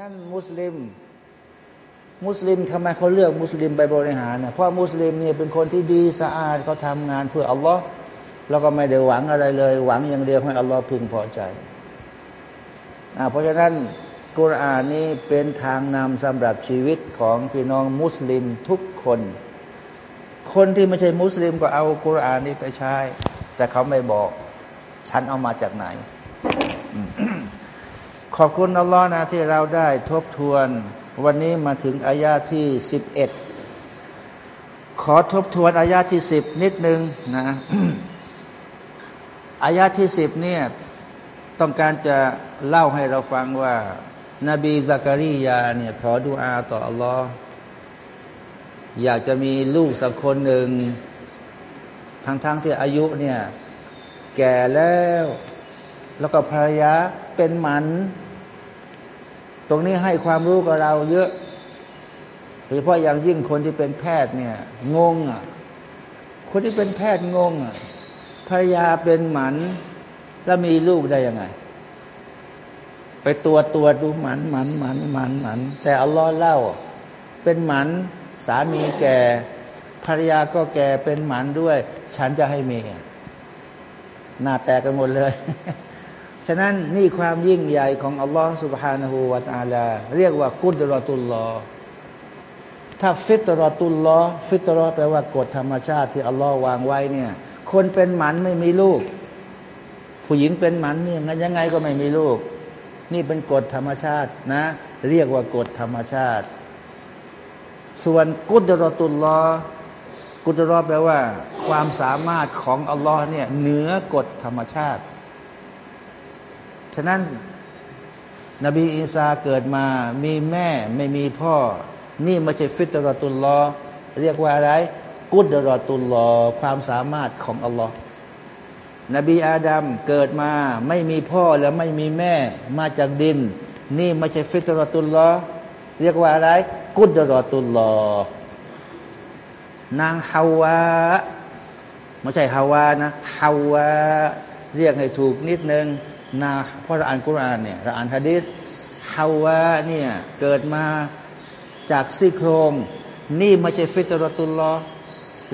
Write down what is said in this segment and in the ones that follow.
นั่นมุสลิม มุสลิมทำไมเขาเลือกมุสลิมไปบริหารนะเพราะมุสลิมเนี่ยเป็นคนที่ดีสะอาดเขาทำงานเพื่ออัลลอฮ์แล้วก็ไม่ได้หวังอะไรเลย หวังอย่างเดียวให้อัลลอฮ์พึงพอใจอเพราะฉะนั้นกุรอานนี้เป็นทางนำสำหรับชีวิตของพี่น้องมุสลิมทุกคน คนที่ไม่ใช่มุสลิมก็เอากุรอานนี้ไปใช้แต่เขาไม่บอก ฉันเอามาจากไหน ขอบคุณอัลลอฮ์นะที่เราได้ทบทวน วันนี้มาถึงอายาที่สิบเอ็ดขอทบทวนอายาที่สิบนิดนึงนะอายาที่สิบเนี่ยต้องการจะเล่าให้เราฟังว่า นบีซักรียาเนี่ยขอดุอาต่ออัลลอฮ์อยากจะมีลูกสักคนหนึ่ง ทั้งๆทที่อายุเนี่ยแก่แล้ว แล้วก็ภรรยาเป็นหมัน ตรงนี้ให้ความรู้กับเราเยอะโดยเฉพาะอย่างยิ่งคนที่เป็นแพทย์เนี่ยงงอะคนที่เป็นแพทย์งงอะภรรยาเป็นหมันแล้วมีลูกได้ยังไง ไปตัวตัวดูหมันหมันหมันหมันหมันแต่อัลลอฮ์เล่า เป็นหมันสามีแก่ภรรยาก็แก่เป็นหมันด้วย ฉันจะให้เมียหน้าแตกกันหมดเลย ฉะนั้นนี่ความยิ่งใหญ่ของอัลลอฮฺสุบฮานาหูวาตาลาเรียกว่ากุดรอตุลลอถ้าฟิตรอตุลลอฟิตรอแปลว่ากฎธรรมชาติที่อัลลอฮ์วางไว้เนี่ย คนเป็นหมันไม่มีลูก ผู้หญิงเป็นหมันเนี่ยงั้นยังไงก็ไม่มีลูก นี่เป็นกฎธรรมชาตินะ เรียกว่ากฎธรรมชาติ ส่วนกุดรอตุลลอกุดรอแปลว่า ความสามารถของอัลลอฮ์เนี่ยเหนือกฎธรรมชาติ ฉะนั้น นบีอีสาเกิดมา มีแม่ไม่มีพ่อ นี่ไม่ใช่ฟิตรตุลลอเรียกว่าอะไร กุดรตุลลอความสามารถของอัลลอฮ์นบีอาดัมเกิดมาไม่มีพ่อและไม่มีแม่มาจากดิน นี่ไม่ใช่ฟิตรตุลลอเรียกว่าอะไร กุดรตุลลอนางฮาวาไม่ใช่ฮาวานะฮาวาเรียกให้ถูกนิดนึง นาเพราะเราอ่านกุรานเนี่ยเราอ่านฮะดิษฮาวะเนี่ยเกิดมาจากซี่โครง นี่ไม่ใช่ฟิตรตุลลอ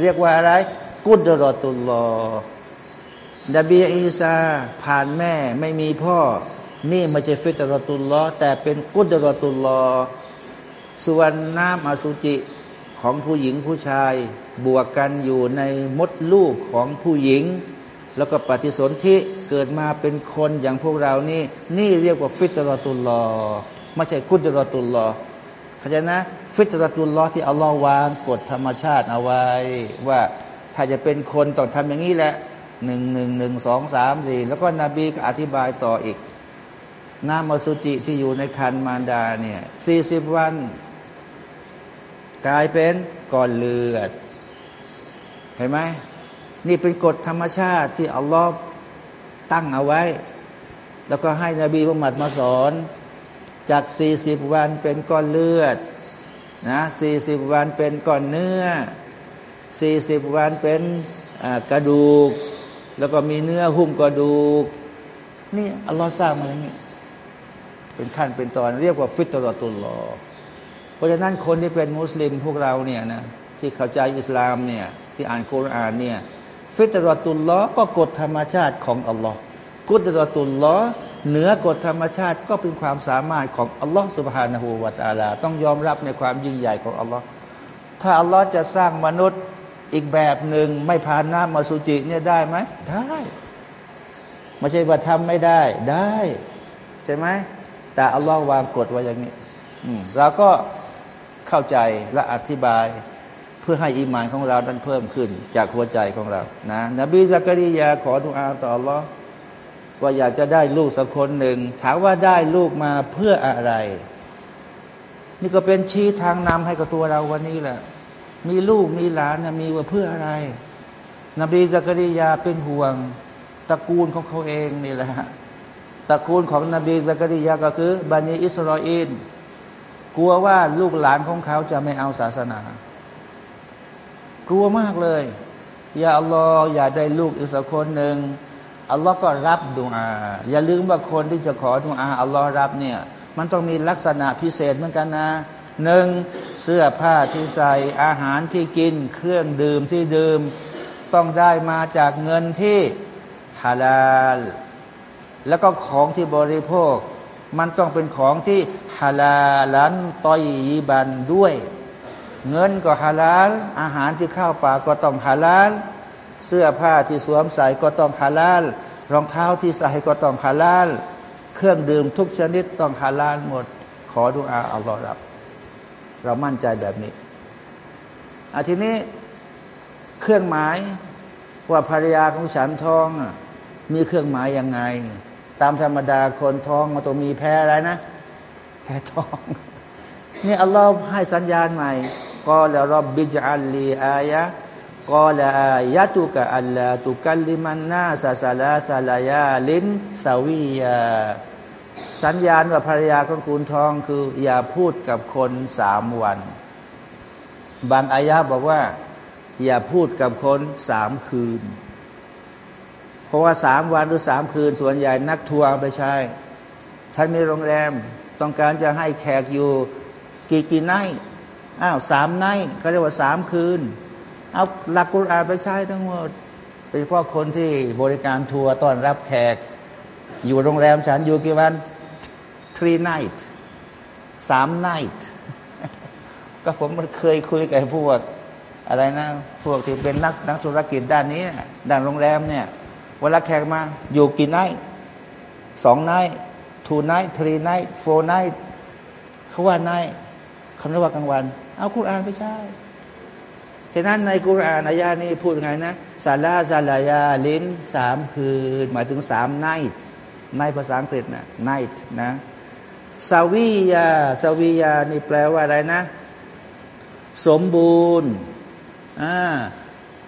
เรียกว่าอะไร กุดรตุลลอนบีอีสาผ่านแม่ไม่มีพ่อ นี่ไม่ใช่ฟิตรตุลลอแต่เป็นกุดรตุลลอส่วนน้ำอสุจิของผู้หญิงผู้ชาย บวกกันอยู่ในมดลูกของผู้หญิง แล้วก็ปฏิสนธิเกิดมาเป็นคนอย่างพวกเรานี่นี่เรียกว่าฟิตรตุลลอไม่ใช่คุดรตุลลอเข้าใจนะ ฟิตรตุลลอที่อัลลอฮ์วางกฎธรรมชาติเอาไว้ ว่าถ้าจะเป็นคนต้องทำอย่างนี้แหละหนึ่งหนึ่งหนึ่งสองสามสี่แล้วก็นบีก็อธิบายต่ออีกน้ำมสุจิที่อยู่ในคันมารดาเนี่ยสี่สิบวัน กลายเป็นก้อนเลือด เห็นไหม นี่เป็นกฎธรรมชาติที่อัลลอฮ์ตั้งเอาไว้ แล้วก็ให้นบีมุฮัมมัดมาสอน จากสี่สิบวันเป็นก้อนเลือดนะสี่สิบวันเป็นก้อนเนื้อสี่สิบวันเป็นกระดูก แล้วก็มีเนื้อหุ้มกระดูก นี่อัลลอฮ์สร้างมาอย่างนี้เป็นขั้นเป็นตอนเรียกว่าฟิตรตุลลอเพราะฉะนั้นคนที่เป็นมุสลิมพวกเราเนี่ยนะที่เข้าใจอิสลามเนี่ยที่อ่านคุรานเนี่ย ฟิตรตุลลอก็กฎธรรมชาติของอัลลอฮ์กุตรตุลลอเหนือกฎธรรมชาติก็เป็นความสามารถของอัลลอฮ์สุบฮานาหูวาตาลา ต้องยอมรับในความยิ่งใหญ่ของอัลลอฮ์ถ้าอัลลอฮ์จะสร้างมนุษย์อีกแบบหนึ่งไม่ผ่านน้ำมาสุจิเนี่ยได้ไหมได้ไม่ใช่ว่าทำไม่ได้ได้ ใช่ไหมแต่อัลลอฮ์วางกฎไว้อย่างนี้เราก็เข้าใจและอธิบาย พื่อให้อิมานของเรานั้นเพิ่มขึ้น จากหัวใจของเรานะนบีซักริยาขอทุอาต่อรอว่าอยากจะได้ลูกสักคนหนึ่งถามว่าได้ลูกมาเพื่ออะไร นี่ก็เป็นชี้ทางนำให้กับตัวเราวันนี้แหละ มีลูกมีหลานนะมีว่าเพื่ออะไร นบีซักริยาเป็นห่วงตระกูลของเขาเองนี่แหละตระกูลของนบีซักริยาก็คือบันิอิสราเอลกลัวว่าลูกหลานของเขาจะไม่เอาศาสนา กลัวมากเลยอย่าอัลลอฮ์อย่าได้ลูกอีกสักคนหนึ่งอัลลอฮ์ก็รับดวงอาอย่าลืมว่าคนที่จะขอดวงอาอัลลอฮ์รับเนี่ย มันต้องมีลักษณะพิเศษเหมือนกันนะหนึ่งเสื้อผ้าที่ใส่อาหารที่กิน เครื่องดื่มที่ดื่ม ต้องได้มาจากเงินที่ฮาลาลแล้วก็ของที่บริโภค มันต้องเป็นของที่ฮาลาลันตอยยีบันด้วย เงินก็ฮาลาลอาหารที่เข้าปากก็ต้องฮาลาลเสื้อผ้าที่สวมใส่ก็ต้องฮาลาลรองเท้าที่ใส่ก็ต้องฮาลาลเครื่องดื่มทุกชนิดต้องฮาลาลหมด ขอดุอาอัลลอฮ์รับ เรามั่นใจแบบนี้อาทีนี้เครื่องหมายว่าภรรยาของฉันท้องมีเครื่องหมายยังไง ตามธรรมดาคนท้องมันต้องมีแพ้อะไรนะ แพ้ท้อง นี่อัลลอฮ์ให้สัญญาณใหม่ ก็แล้วรบบิจัลลีอายะกอลอายะตุกะอัลลาตุกัลลิมันนาซาซาลาซาลายาลินสวียาสัญญาณว่าภรรยาของคุณทองคือ อย่าพูดกับคนสามวัน บางอายะบอกว่า อย่าพูดกับคนสามคืน เพราะว่าสามวันหรือสามคืน ส่วนใหญ่นักทัวร์ไปใช้ท่านมีโรงแรม ต้องการจะให้แขกอยู่กี่กี่ไนท์ อ้าวสามไนเขาเรียกว่าสามคืน เอาหลักกุรอานไปใช้ทั้งหมดโดยเฉพาะคนที่บริการทัวร์ต้อนรับแขก อยู่โรงแรมฉันอยู่กี่วัน three night สาม night ก็ผมมันเคยคุยกับพวกอะไรนะ พวกที่เป็นนักนักธุรกิจด้านนี้ ด้านโรงแรมเนี่ย เวลาแขกมา อยู่กี่ night สอง night two night three night four night เขาว่า night เขาเรียกว่ากลางวัน เอากุรอานไปใช่ฉะนั้นในกุรอานอายานี้พูดไงนะثلاث ليال สามคืน หมายถึงสาม nightท์ในภาษาอังกฤษนะ night นะสาวียาสาวียานี่แปลว่าอะไรนะ สมบูรณ์อ่า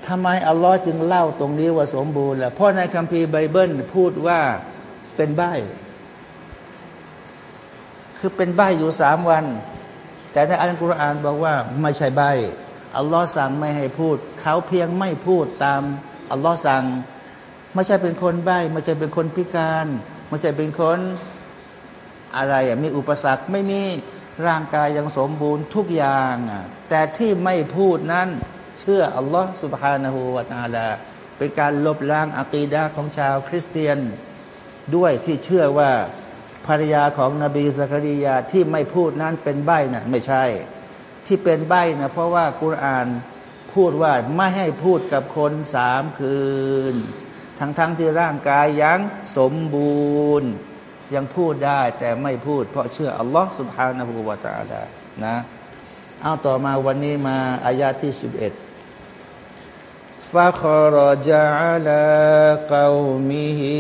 ทำไมอัลลอฮ์จึงเล่าตรงนี้ว่าสมบูรณ์ล่ะเพราะในคัมภีร์ไบเบิลพูดว่าเป็นใบคือเป็นใบอยู่สามวัน แต่ในอัลกุรอานบอกว่าไม่ใช่ใบอัลลอฮ์สั่งไม่ให้พูด เขาเพียงไม่พูดตามอัลลอฮ์สั่ง ไม่ใช่เป็นคนใบ้ไม่ใช่เป็นคนพิการ ไม่ใช่เป็นคนอะไรอะมีอุปสรรคไม่มีร่างกายยังสมบูรณ์ทุกอย่างอะแต่ที่ไม่พูดนั้น เชื่ออัลลอฮ์สุบฮานาหูวาตาลาเป็นการลบล้างอะกีดาของชาวคริสเตียน ด้วยที่เชื่อว่า ภรรยาของนบีสักดียาที่ไม่พูดนั้นเป็นใบ้นะ่ะไม่ใช่ ที่เป็นใบ้นะเพราะว่ากุรอานพูดว่าไม่ให้พูดกับคนสามคืน ทั้งๆทที่ร่างกายยังสมบูรณ์ ยังพูดได้แต่ไม่พูด เพราะเชื่ออัลลอฮ์สุบฮานะหูวาตาลานะ เอาต่อมาวันนี้มาอายาที่สิบเอ็ด ฟะครจาลาเกามิฮิ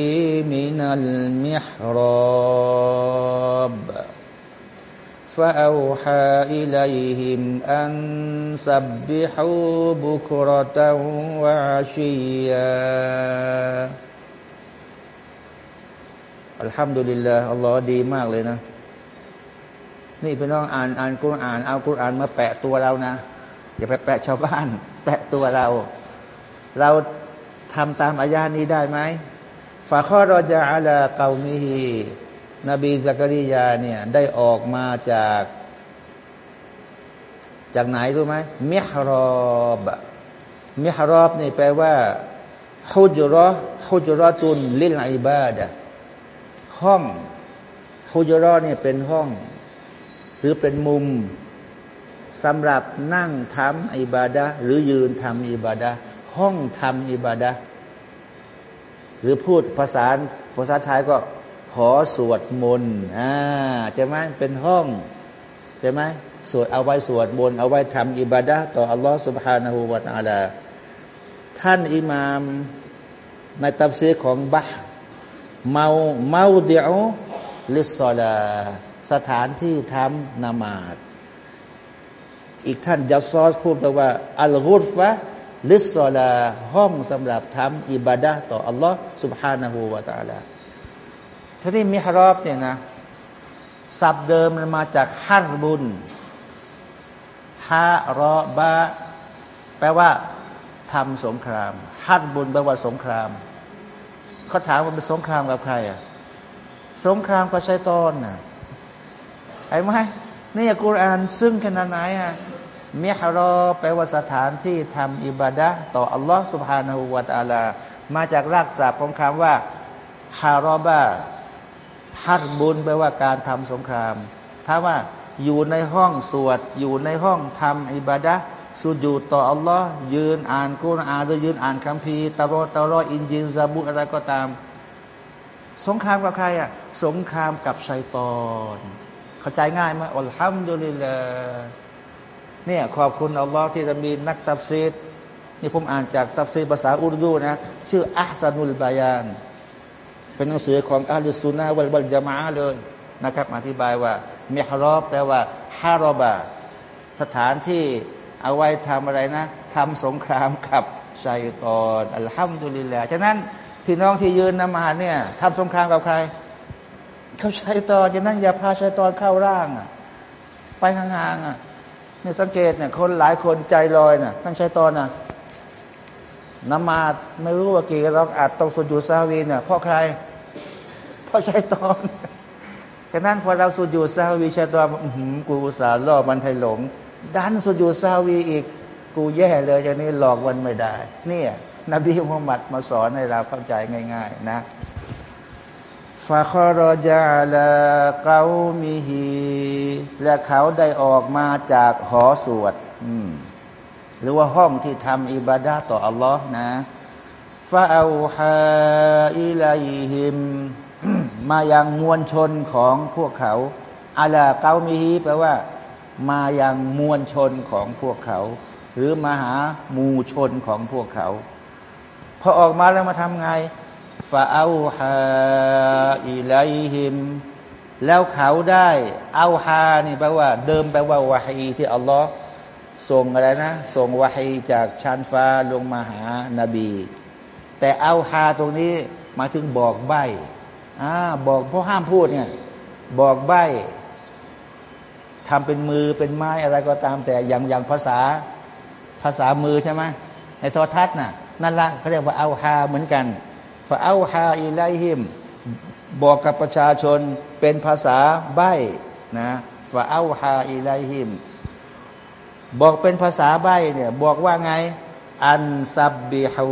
มินัลมิฮรอบ فأوحى إليهم أن سبحوا بكرة وعشيا الحمد لله อัลลอฮ์ดีมากเลยนะ นี่พี่น้องอ่านอ่านกุรอาน เอากุรอานมาแปะตัวเรานะ อย่าไปแปะชาวบ้าน แปะตัวเรา เราทำตามอายานี้ได้ไหมฝาข้อรอจาอัลาเกามิฮีนบีซักริยาเนี่ยได้ออกมาจาก จากไหนรู้ไหมมิฮรอบมิฮรอบนี่แปลว่าฮุจรอฮุจรอตุนลิลอิบาดะห้องฮุจรอเนี่ยเป็นห้อง หรือเป็นมุมสำหรับนั่งทำอิบาดะหรือยืนทำอิบาดะ ห้องทำอิบาดะหรือพูดภาษาภาษาไทยก็ขอสวดมนต์อ่าใช่ไหมเป็นห้องใช่ไหมสวดเอาไว้สวดมนต์เอาไว้ทำอิบาดะต่ออัลลอฮฺ سبحانه และ تعالى ท่านอิมามในตัฟซีของบะเมาเมาเดียวลิสซอลาสถานที่ทำนามาดอีกท่านยัสซอสพูดไปว่า อัลกุรฟะ ลิสซอลาห้องสำหรับทำอิบาดะต่ออัลลอฮฺ سبحانه และ تعالى ทีนี้มิฮรอบเนี่ยนะศัพท์เดิมมันมาจากฮัรบุญฮารอบะแปลว่าทำสงครามฮัรบุญแปลว่าสงครามเขาถามว่าเป็นสงครามกับใครอ่ะสงครามกับชัยตอนน่ะ เห็นไหมนี่กุรอานซึ่งขนาดไหนอ่ะ มิฮรอแปลว่าสถานที่ทำอิบาดะต่ออัลลอฮ์สุบฮานาหูวาตาลา มาจากรากศัพท์ของคำว่าฮารอบะพัดบุญแปลว่าการทำสงคราม ถ้าว่าอยู่ในห้องสวด อยู่ในห้องทำอิบาดะสุดอยู่ต่ออัลลอฮ์ยืนอ่านกุรอานหรือยืนอ่านคัมภีร์ตะบอตะรออินจินซาบุอะไรก็ตาม สงครามกับใครอะสงครามกับชัยตอน เข้าใจง่ายไหมอัลฮัมดุลิลลาห์ เนี่ยขอบคุณอัลลอฮ์ที่จะมีนักตับซีดนี่ผมอ่านจากตับซีดภาษาอุรดูนะชื่ออัสนุลบายาน เป็นหนังสือของอัลลสุนนะวัลบัลจามาเลยนะครับอธิบายว่าเมฮรอบแปลว่าฮารอบะสถานที่เอาไว้ทำอะไรนะทำสงครามกับชัยตอนอัลฮัมดุลิลลาห์ฉะนั้นพี่น้องที่ยืนนมาเนี่ยทำสงครามกับใคร เขาชัยตอนฉะนั้นอย่าพาชัยตอนเข้าร่างอะไปห่างๆอะ เนี่ยสังเกตเนี่ยคนหลายคนใจลอยน่ะนั่นชัยตอนน่ะนมาไม่รู้ว่ากี่เราอาจต้องสุญูซาวีเนี่ยเพราะใคร เพราะชัยตอนฉะนั้นพอเราสุญูซาวีชัยตอนกูอุตส่าห์ล่อมันให้หลง ดันสุญูซาวีอีก กูแย่เลยอย่างนี้หลอกวันไม่ได้ เนี่ย นบีมุฮัมมัดมาสอนให้เราเข้าใจง่าย ๆ นะ ฟาคอรจาลาเกามิฮีและเขาได้ออกมาจากหอสวดหรือว่าห้องที่ทำอิบาดาต่ออัลลอฮ์นะฟาอูฮาอิลัยฮิม มายังมวลชนของพวกเขาอาลาเกามิฮีแปลว่า มายังมวลชนของพวกเขา หรือมาหามูชนของพวกเขา พอออกมาแล้วมาทำไง ฟาเอาฮาอิไลฮิมแล้วเขาได้เอาฮานี่แปลว่า เดิมแปลว่าวะฮีที่อัลลอฮ์ส่งอะไรนะส่งวะฮีจากชั้นฟ้าลงมาหานาบี แต่เอาฮาตรงนี้มาถึงบอกใบอ่าบอกเพราะห้ามพูดเนี่ยบอกใบทำเป็นมือเป็นไม้อะไรก็ตาม แต่อย่างอย่างภาษาภาษามือใช่ไหมในทอทัศน่ะนั่นละเขาเรียกว่าเอาฮาเหมือนกัน ฝาเอาฮาอิไลฮิมบอกกับประชาชนเป็นภาษาใบ้นะฝาเอาฮาอิไลฮิมบอกเป็นภาษาใบ้เนี่ยบอกว่าไง อันซับบิฮู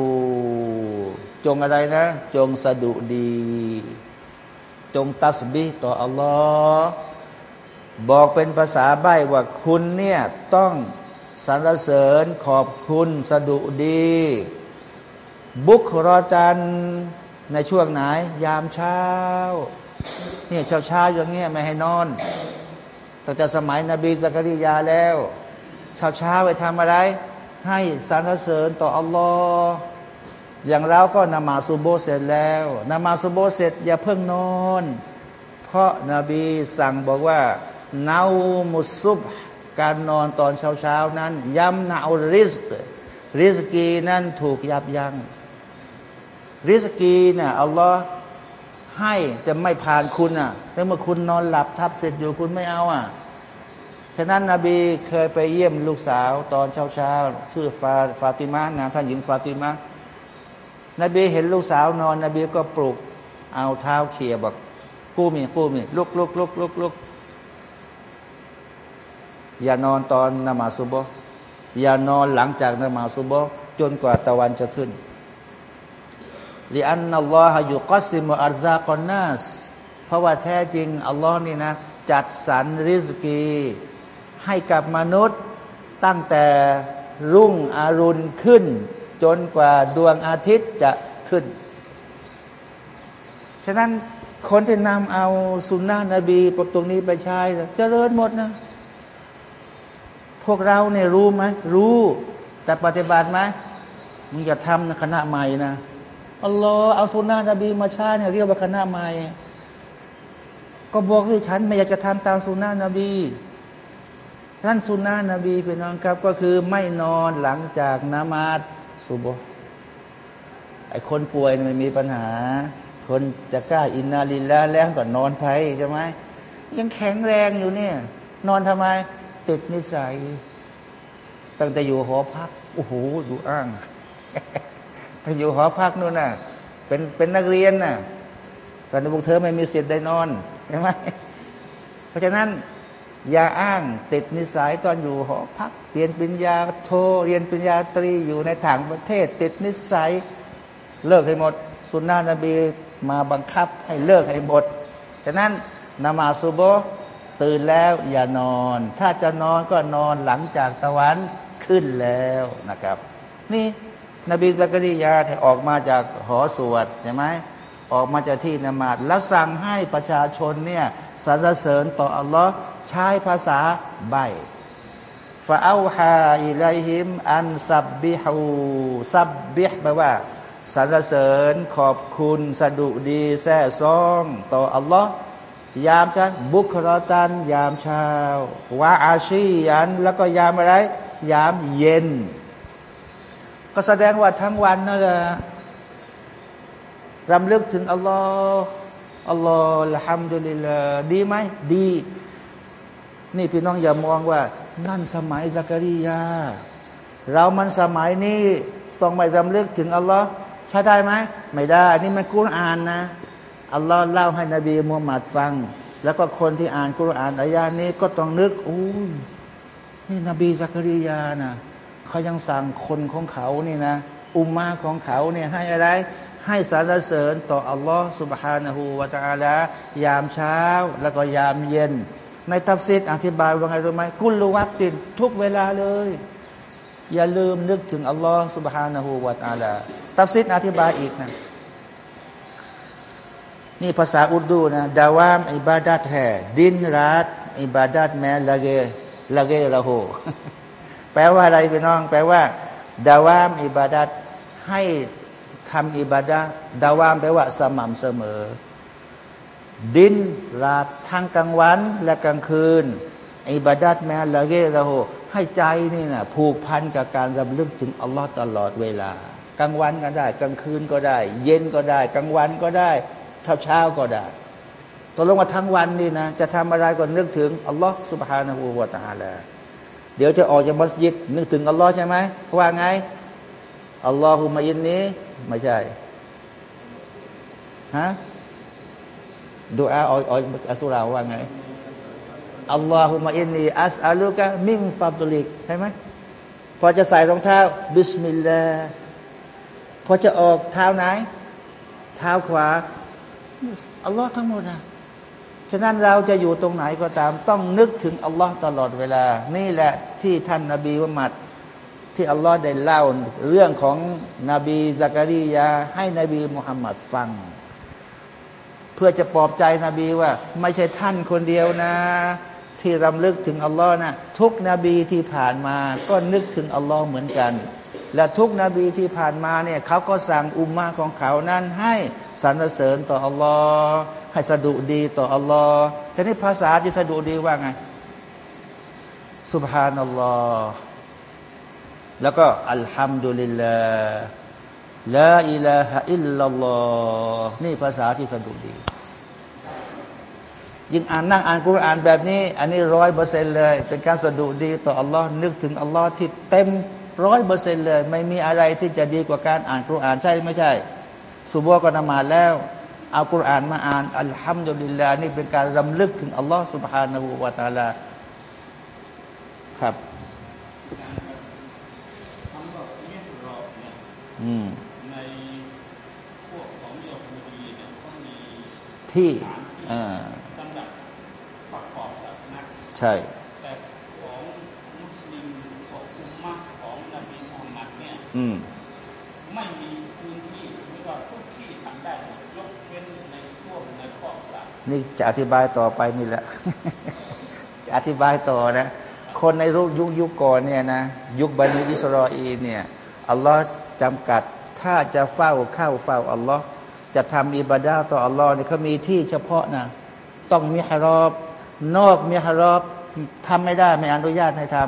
จงอะไรนะ จงสะดุดี จงตัสบิต่ออัลลอฮ์บอกเป็นภาษาใบ้ว่าคุณเนี่ยต้องสรรเสริญขอบคุณสะดุดี บุครอจันในช่วงไหน ยามเช้าเนี่ยเช้าเช้าอย่างเงี้ยไม่ให้นอนตั้งแต่สมัยนบีสักริยาแล้ว เช้าเช้าไปทำอะไร ให้สรรเสริญต่ออัลลอฮ์อย่างเราก็นมาสุโบเสร็จแล้วนมาสุโบเสร็จอย่าเพิ่งนอน เพราะนบีสั่งบอกว่านามุสุบการนอนตอนเช้าเช้านั้นย้ำนาอริสกริสกีนั้นถูกยับยัง้ง ริสกีเนี่ยอัลลอฮ์ให้จะไม่ผ่านคุณอะแต่เมื่อคุณนอนหลับทับเสร็จอยู่คุณไม่เอาอะฉะนั้นนบีเคยไปเยี่ยมลูกสาวตอนเช้าเช้าชื่อฟาฟาติมานะท่านหญิงฟาติมานบีเห็นลูกสาวนอน นบีก็ปลุก เอาเท้าเขี่ยบอกกู้มีกู้มีลุกลุกลุกลุกลุกอย่านอนตอนนมาซุบอย่านอนหลังจากนมาซุบจนกว่าตะวันจะขึ้น ลิอันนัลลอฮฺอยุกัสิมอัลซากอนนัสเพราะว่าแท้จริง อัลลอฮ์นี่นะ จัดสรรริสกี ให้กับมนุษย์ตั้งแต่รุ่งอรุณขึ้น จนกว่าดวงอาทิตย์จะขึ้น ฉะนั้นคนที่นำเอาสุนนะนบีตรงนี้ไปใช้จะเจริญหมดนะ พวกเราเนี่ยรู้ไหมรู้ แต่ปฏิบัติไหมมึงอย่าทำนะคณะใหม่นะ อัลลอฮ์เอาสุนนะนบีมาใช้เนี่ยเรียกว่าคณะใหม่ก็บอกที่ฉันไม่อยากจะทำตามสุนนะนบีท่านสุนนะนบีเป็นน้องครับก็คือไม่นอนหลังจากนามาตสุบไอคนป่วยมันมีปัญหา คนจะกล้าอินนาลินแล้วแล้วก็นอนไปใช่ไหมยังแข็งแรงอยู่เนี่ย นอนทำไม ติดนิสัย ตั้งแต่อยู่หอพัก โอ้โหดูอ้าง ถ้าอยู่หอพักนู่นน่ะ เป็นเป็นนักเรียนน่ะตอนพวกเธอไม่มีสิทธิ์ได้นอนใช่ไหมเพราะฉะนั้น อย่าอ้างติดนิสัยตอนอยู่หอพัก เรียนปริญญาโทเรียนปริญญาตรีอยู่ในต่างประเทศ ติดนิสัย เลิกให้หมด สุนนะนบีมาบังคับให้เลิกให้หมดฉะนั้นนมาสุโบตื่นแล้วอย่านอน ถ้าจะนอนก็นอนหลังจากตะวันขึ้นแล้วนะครับ นี่ นบีสักริยาที่ออกมาจากหอสวดใช่ไหมออกมาจากที่นมาดแล้วสั่งให้ประชาชนเนี่ยสรรเสริญต่ออัลลอฮ์ใช้ภาษาใบฟาเอาฮาอิไลฮิม อันซับบิฮูซับบิฮแปลว่าสรรเสริญขอบคุณสะดุดีแท้ซอง ต่ออัลลอฮ์ยามจะบุครตัน ยามเช้าวาอาชียัน แล้วก็ยามอะไร ยามเย็น ก็แสดงว่าทั้งวันนั่นแหละรำลึกถึงอัลลอฮ์อัลลอฮ์ละฮัมดุลิลลาดีไหมดี นี่พี่น้องอย่ามองว่า นั่นสมัยซักริยา เรามันสมัยนี้ต้องไม่รำลึกถึงอัลลอฮ์ใช้ได้ไหมไม่ได้ นี่มันกุรอานนะอัลลอฮ์เล่าให้นบีมุฮัมมัดฟัง แล้วก็คนที่อ่านกุรอานอายานี้ก็ต้องนึกโอ้ยนี่นบีซักริยาน่ะ เขายังสั่งคนของเขานี่นะ อุมมาของเขาเนี่ยให้อะไร ให้สรรเสริญต่ออัลลอฮ์سبحانه وتعالى ยามเช้าแล้วก็ยามเย็น ในตัฟซีรอธิบายว่าไงรู้ไหมكل وقت ทุกเวลาเลย อย่าลืมนึกถึงอัลลอฮ์สุบฮานาหูวาตาลาทัฟซีดอธิบายอีกนะนี่ภาษาอุดดูนะดาวามอิบาดัตแห่ดินรัตอิบาดัตแม่ละเกละเกละโห แปลว่าอะไรพี่น้อง แปลว่า دوام عبادت ให้ทำอิบาดา دوام แปลว่าสม่ำเสมอ دن رات ทั้งกลางวันและกลางคืน อิบาดัตแม้ละเกละโหให้ใจนี่นะผูกพันกับการรำลึกถึงอัลลอฮ์ตลอดเวลา กลางวันก็ได้ กลางคืนก็ได้ เย็นก็ได้ กลางวันก็ได้เช้าเช้าก็ได้ตกลงว่าทั้งวันนี่นะจะทำอะไรก็นึกถึงอัลลอฮ์สุบฮานาหูวาตาลา เดี๋ยวจะออกจากมัสยิด นึกถึงอัลลอฮ์ใช่ไหมว่าไงอัลลอฮุมาอินนี้ไม่ใช่ฮะดูอาออยอัสุราว่าไงอัลลอฮุมะอินนีอัสอาลูกะมิงฟาตุลิกใช่ไหมพอจะใส่รองเท้า بسم الله พอจะออกเท้าไหน เท้าขวาอัลลอฮ์ทั้งหมดนะ ฉะนั้นเราจะอยู่ตรงไหนก็ตาม ต้องนึกถึงอัลลอฮ์ตลอดเวลา นี่แหละที่ท่านนบีมุฮัมมัด ที่อัลลอฮ์ได้เล่าเรื่องของนบีซักรียา ให้นบีมุฮัมมัดฟัง เพื่อจะปลอบใจนบีว่า ไม่ใช่ท่านคนเดียวนะ ที่รำลึกถึงอัลลอฮ์นะทุกนบีที่ผ่านมาก็นึกถึงอัลลอฮ์เหมือนกัน และทุกนบีที่ผ่านมาเนี่ยเขาก็สั่งอุมมาของเขานั้นให้สรรเสริญต่ออัลลอฮ์ ให้สะดุดีต่ออัลลอฮ์แต่นี่ภาษาที่สะดุดีว่าไงสุบฮานัลลอฮ์แล้วก็อัลฮัมดุลิลลาห์ลาอิลาฮะอิลลัลลอฮ์นี่ภาษาที่สะดุดียิ่งอ่านนั่งอ่านกุรอานแบบนี้ อันนี้ร้อยเปอร์เซ็นเลย เป็นการสะดุดีต่ออัลลอฮ์นึกถึงอัลลอฮ์ที่เต็มร้อยเปอร์เซ็นเลย ไม่มีอะไรที่จะดีกว่าการอ่านกุรอานใช่ไม่ใช่ สุบวก็นมาแล้ว เอากุรอานมาอ่านอัลฮัมดุลิลลาห์นี่เป็นการรำลึกถึงอัลลอฮ์ سبحانه และ تعالى ครับในพวกของยฮูดีเนี่ยต้องมีที่สำหรับประกอบศาสนาใช่ แต่ของมุสลิมของอุมมะของนบีมุฮัมมัดเนี่ย นี่จะอธิบายต่อไปนี่แหละ จะอธิบายต่อนะ คนในยุคยุคยุคก่อนเนี่ยนะ ยุคบันิอิสราเอลเนี่ยอัลลอฮ์จำกัด ถ้าจะเฝ้าเข้าเฝ้าอัลลอฮ์จะทำอิบาดาต่ออัลลอฮ์เนี่ยเขามีที่เฉพาะนะ ต้องมีฮารอบนอกมีฮารอบทำไม่ได้ไม่อนุญาตให้ท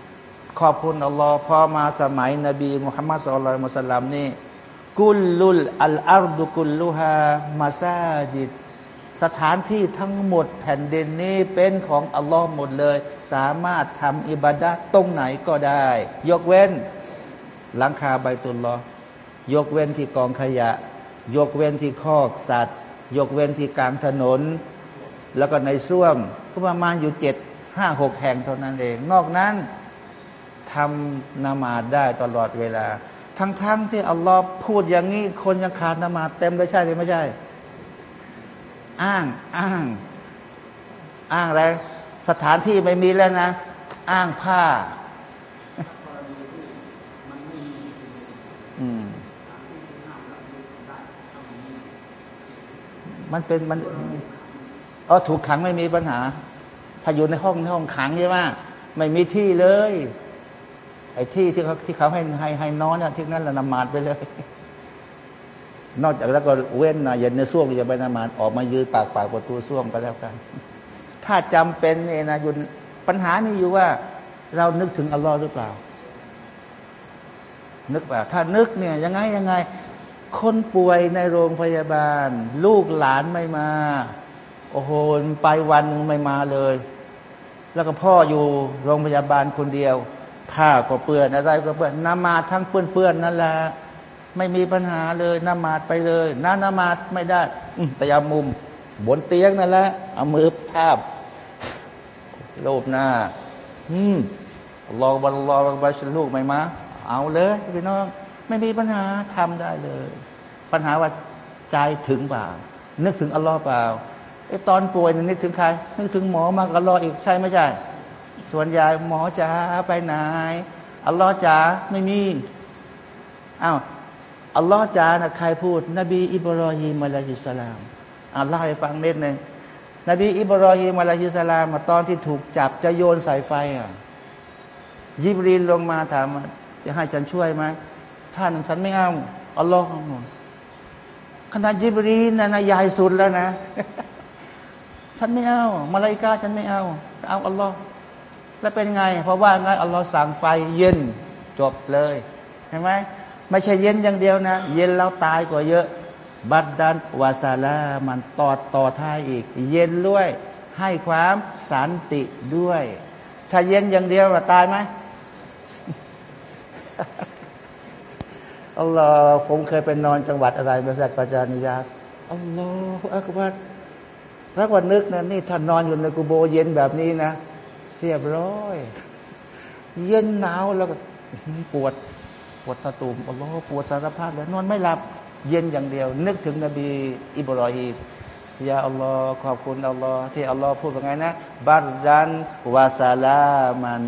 ำขอบคุณอัลลอฮ์พอมาสมัยนบีมุฮัมมัดสุลลัลมุสลัมนี่กุลลุลอัลอาร์ดุกุลลุฮามาซาจิด สถานที่ทั้งหมดแผ่นดินนี้เป็นของอัลลอฮ์หมดเลย สามารถทำอิบาดะตรงไหนก็ได้ ยกเว้นหลังคาใบตุลลอยกเว้นที่กองขยะ ยกเว้นที่คอกสัตว์ ยกเว้นที่กลางถนน แล้วก็ในส้วมก็ประมาณอยู่เจ็ดห้าหกแห่งเท่านั้นเอง นอกนั้นทำนามาดได้ตลอดเวลา ทั้งๆทที่อัลลอฮ์พูดอย่างนี้ คนยังขาดนามาดเต็มเลยใช่หรือไม่ใช่ อ้างอ้าง อ้างอะไรสถานที่ไม่มีแล้วนะ อ้างผ้าอืมมันเป็นมันอ๋อถูกขังไม่มีปัญหา ถ้าอยู่ในห้องในห้องขังใช่ไหมไม่มีที่เลย ไอ้ที่ที่เขาที่เขาให้ให้ให้นอนเนี่ยที่นั้นละนมาดไปเลย นอกจากแล้วก็เว้นนะอย่าในส้วมอย่าไปนมาดออกมายืนปากปากประตูส้วมก็แล้วกัน ถ้าจำเป็นเนี่ยนะยู่ปัญหามีอยู่ว่า เรานึกถึงอัลลอฮ์หรือเปล่า นึกเปล่า ถ้านึกเนี่ยยังไงยังไง คนป่วยในโรงพยาบาล ลูกหลานไม่มา โอ้โหไปวันหนึ่งไม่มาเลย แล้วก็พ่ออยู่โรงพยาบาลคนเดียวผ้าก็เปื้อนอะไรก็เปื้อนนามาทั้งเปื้อนๆนั่นแหละ ไม่มีปัญหาเลยนามาดไปเลยน้านามาดไม่ได้แต่ยามุม บนเตียงนั่นแหละเอามือทาบโลบหน้า อืมรอบันรอบันลูกไม่มาเอาเลยพี่น้อง ไม่มีปัญหาทำได้เลย ปัญหาว่าใจถึงเปล่านึกถึงอัลลอฮ์เปล่าไอ้ตอนป่วยนึกถึงใคร นึกถึงหมอมากอัลลอฮ์อีกใช่ไม่ใช่ส่วนใหญ่หมอจ๋าไปไหนอัลลอฮ์จ๋าไม่มีอ้าว อัลลอฮ์จานะใครพูด นบีอิบรอฮีมอะลัยฮิสลามอ่าเล่าให้ฟังนิดหนึ่งนบีอิบรอฮีมอะลัยฮิสลามตอนที่ถูกจับจะโยนสายไฟอะยิบรีนลงมาถามจะให้ฉันช่วยไหมท่านฉันไม่เอาอัลลอฮ์ขนาดยิบรีนะนะใหญ่สุดแล้วนะ ฉันไม่เอามาลายกาฉันไม่เอาเอาอัลลอฮ์แล้วเป็นไง เพราะว่าไงอัลลอฮ์สั่งไฟเย็นจบเลยเห็นไหม ไม่ใช่เย็นอย่างเดียวนะ เย็นแล้วตายกว่าเยอะ บัดดันวาซาลามันต่อต่อท้ายอีก เย็นด้วย ให้ความสันติด้วย ถ้าเย็นอย่างเดียวตายไหมอัลลอฮ์ผมเคยไปนอนจังหวัดอะไรบริษัทปัจจานิยาอัลลอฮ์อักบัดถ้าวันนึกนะนี่ท่านนอนอยู่ในกูโบเย็นแบบนี้นะเรียบร้อย เย็นหนาวแล้วก็ปวด ปวดตะตุ่มอัลลอฮ์ปวดสารพัดเลยนอนไม่หลับเย็นอย่างเดียว นึกถึงนบีอิบรอฮียาอัลลอฮ์ขอบคุณอัลลอฮ์ที่อัลลอฮ์พูดว่าไงนะบัรดันวาซาลามัน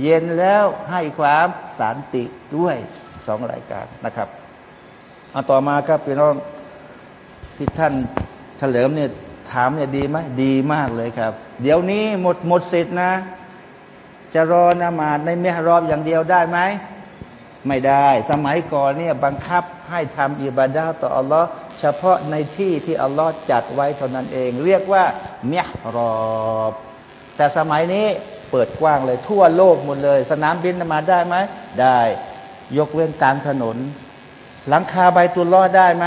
เย็นแล้วให้ความสันติด้วยสองรายการนะครับเอาต่อมาครับพี่น้องที่ท่านเฉลิมเนี่ยถามเนี่ยดีไหมดีมากเลยครับ เดี๋ยวนี้หมดหมดสิทธินะ จะรอนามาในเมหรอบอย่างเดียวได้ไหม ไม่ได้ สมัยก่อนเนี่ยบังคับให้ทำอิบาดาต่ออัลลอฮ์เฉพาะในที่ที่อัลลอฮ์จัดไว้เท่านั้นเอง เรียกว่าเมหรอบแต่สมัยนี้เปิดกว้างเลยทั่วโลกหมดเลย สนามบินนมาได้ไหมได้ ยกเว้นกลางถนน หลังคาใบตุลอดได้ไหม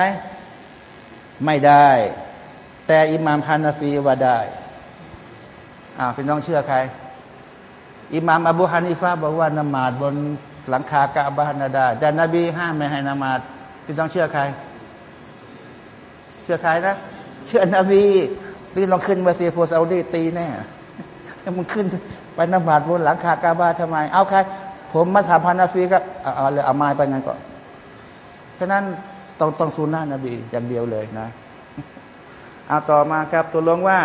ไม่ได้ แต่อิหม่ามฮานาฟีว่าได้อ่าพี่น้องเชื่อใครอิหม่ามอบูฮานิฟาบอกว่า นมาดบน หลังคากาบานาดาแต่นบีห้ามไม่ให้นมาดพี่ต้องเชื่อใคร เชื่อใครนะ เชื่อนบีที่ลองขึ้นมาเซียโพสเอาดีตีแน่มันขึ้นไปนมาดบนหลังคากาบาทำไม เอาใคร ผมมาถามพันนาฟีก็เอาเลยเอาไม้ไปงั้นก็ฉะนั้นต้องต้องซูน่านบีอย่างเดียวเลยนะเอาต่อมาครับตัวลงว่า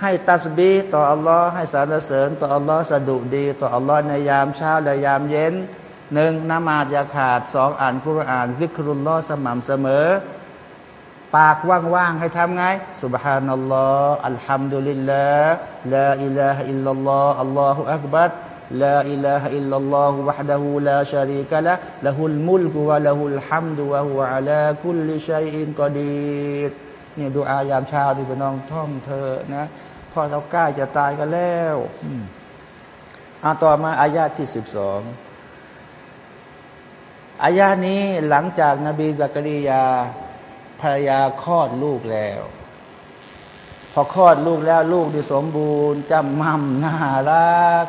ให้ตัสบีต่ออัลลอฮ์ให้สรรเสริญต่ออัลลอฮ์สะดุดี ต่ออัลลอฮ์ในยามเช้าและยามเย็นหนึ่งนมาดยาขาดสองอ่านคุราน ซิกรุลลอฮ์สม่ำเสมอ ปากว่างๆ ให้ทำไงสุบฮานัลลอฮ์อัลฮัมดุลิลลาห์ลาอิลาฮอิลลัลลอฮ์อัลลอฮุอักบัร لا إله إلا الله وحده لا شريك له له ลือุลฮัม الحمد وهو على كل شيء قدير นกอดีตเนี่ยดูอายามเช้าดิพี่น้องท่องเธอนะ พอเราใกล้จะตายกันแล้วอาต่อมาอายาที่สิบสองอายานี้หลังจากนบีสักรียาภรรยาคลอดลูกแล้ว พอคลอดลูกแล้วลูกดีสมบูรณ์จำมั่มน่ารัก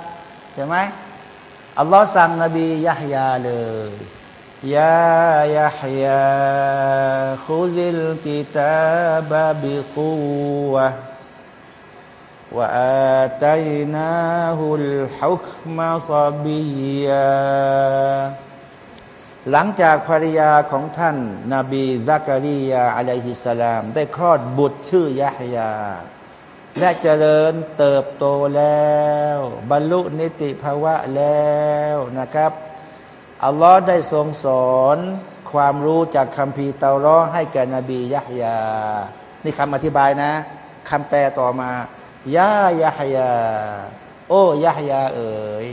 ใช่ไหมอัลลอฮ์สั่งนบียะฮยาเลยยายะฮยาคุซิลกิตาบะบิคูวะ ว่าอาตัยนาฮุลฮุกมาซาบียาหลังจากภรรยาของท่านนาบีซักรียาอะลัยฮิสสลาม ได้คลอดบุตรชื่อยะฮยา และเจริญเติบโตแล้ว บรรลุนิติภาวะแล้วนะครับ อัลลอฮ์ได้ทรงสอนความรู้จากคำพีเตาร้อให้แก่นบียะฮยา นี่คำอธิบายนะคำแปลต่อมา ยายะฮยา โอ้ยะฮยา เอ๋ย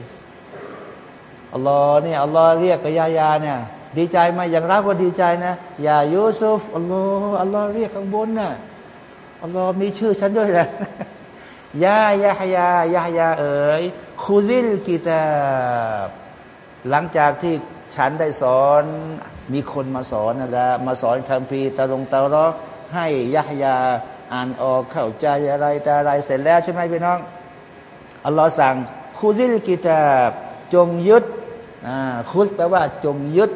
อัลลอฮ์นี่อัลลอฮ์เรียกกับยายาเนี่ย ดีใจไหมอย่างรักว่าดีใจนะยายูซุฟอัลลอฮ์อัลลอฮ์เรียกข้างบนน่ะอัลลอฮ์มีชื่อฉันด้วยแหละยายะฮยายะฮยา เอ๋ยคูซิลกิตาบหลังจากที่ฉันได้สอนมีคนมาสอนนะละมาสอนคัมภีร์ตะลงตะรอให้ยะฮยา อ่านออกเข้าใจอะไรแต่อะไรเสร็จแล้วใช่ไหมพี่น้องอัลลอฮ์สั่งคูซิลกิตาบจงยึดคุสแปลว่าจงยึด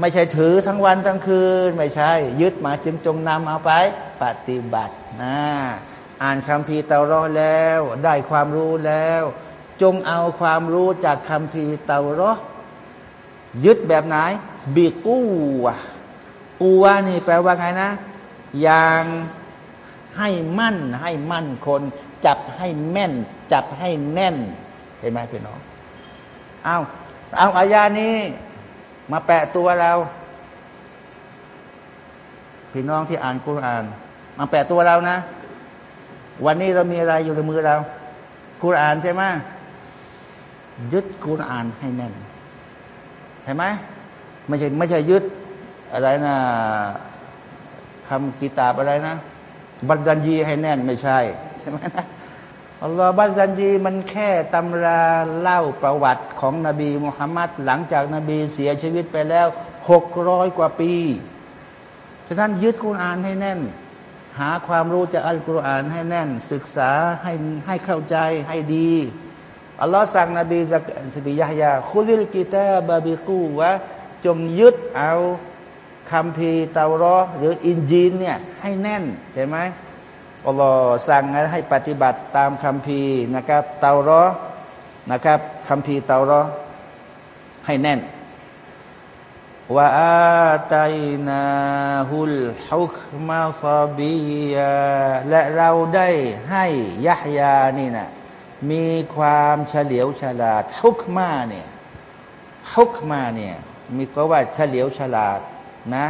ไม่ใช่ถือทั้งวันทั้งคืน ไม่ใช่ ยึดมาจึงจงนำเอาไปปฏิบัตินะอ่านคำพีเตารอแล้ว ได้ความรู้แล้ว จงเอาความรู้จากคำพีเตารอยึดแบบไหนบีกู้วกูวนี่แปลว่าไงนะ อย่าง ให้มั่นให้มั่นคน จับให้แม่น จับให้แน่น เห็นไหมพี่น้องเอาเอาอายานี้ มาแปะตัวเรา พี่น้องที่อ่านกุรอาน มาแปะตัวเรานะ วันนี้เรามีอะไรอยู่ในมือเรากุรอานใช่ไหมยึดกุรอานให้แน่นเห็นไหมไม่ใช่ไม่ใช่ยึดอะไรนะคำกีตาบอะไรนะ บัญญัติให้แน่นไม่ใช่ ใช่ไหมนะอัลลอฮ์บัซันจีมันแค่ตำราเล่าประวัติของนบีมุฮัมมัดหลังจากนบีเสียชีวิตไปแล้วหกร้อยกว่าปีฉะนั้นยึดกุรอานให้แน่น หาความรู้จากอัลกุรอานให้แน่น ศึกษาให้ให้เข้าใจให้ดีอัลลอฮ์สั่งนบีสักสบียะยาคุซิลกิตาบาบิกูวะจงยึดเอา คำพีเตารอหรืออินจีนเนี่ยให้แน่นใช่ไหมอัลลอฮ์สั่งให้ปฏิบัติตามคำพีนะครับเตารอนะครับคำพีเตารอให้แน่นว่าอาตัยนาฮุลฮุกมาฟาบียาและเราได้ให้ยะฮยานี่นะมีความเฉลียวฉลาดฮุกมาเนี่ยฮุกมาเนี่ยมีก็ว่าเฉลียวฉลาด นะ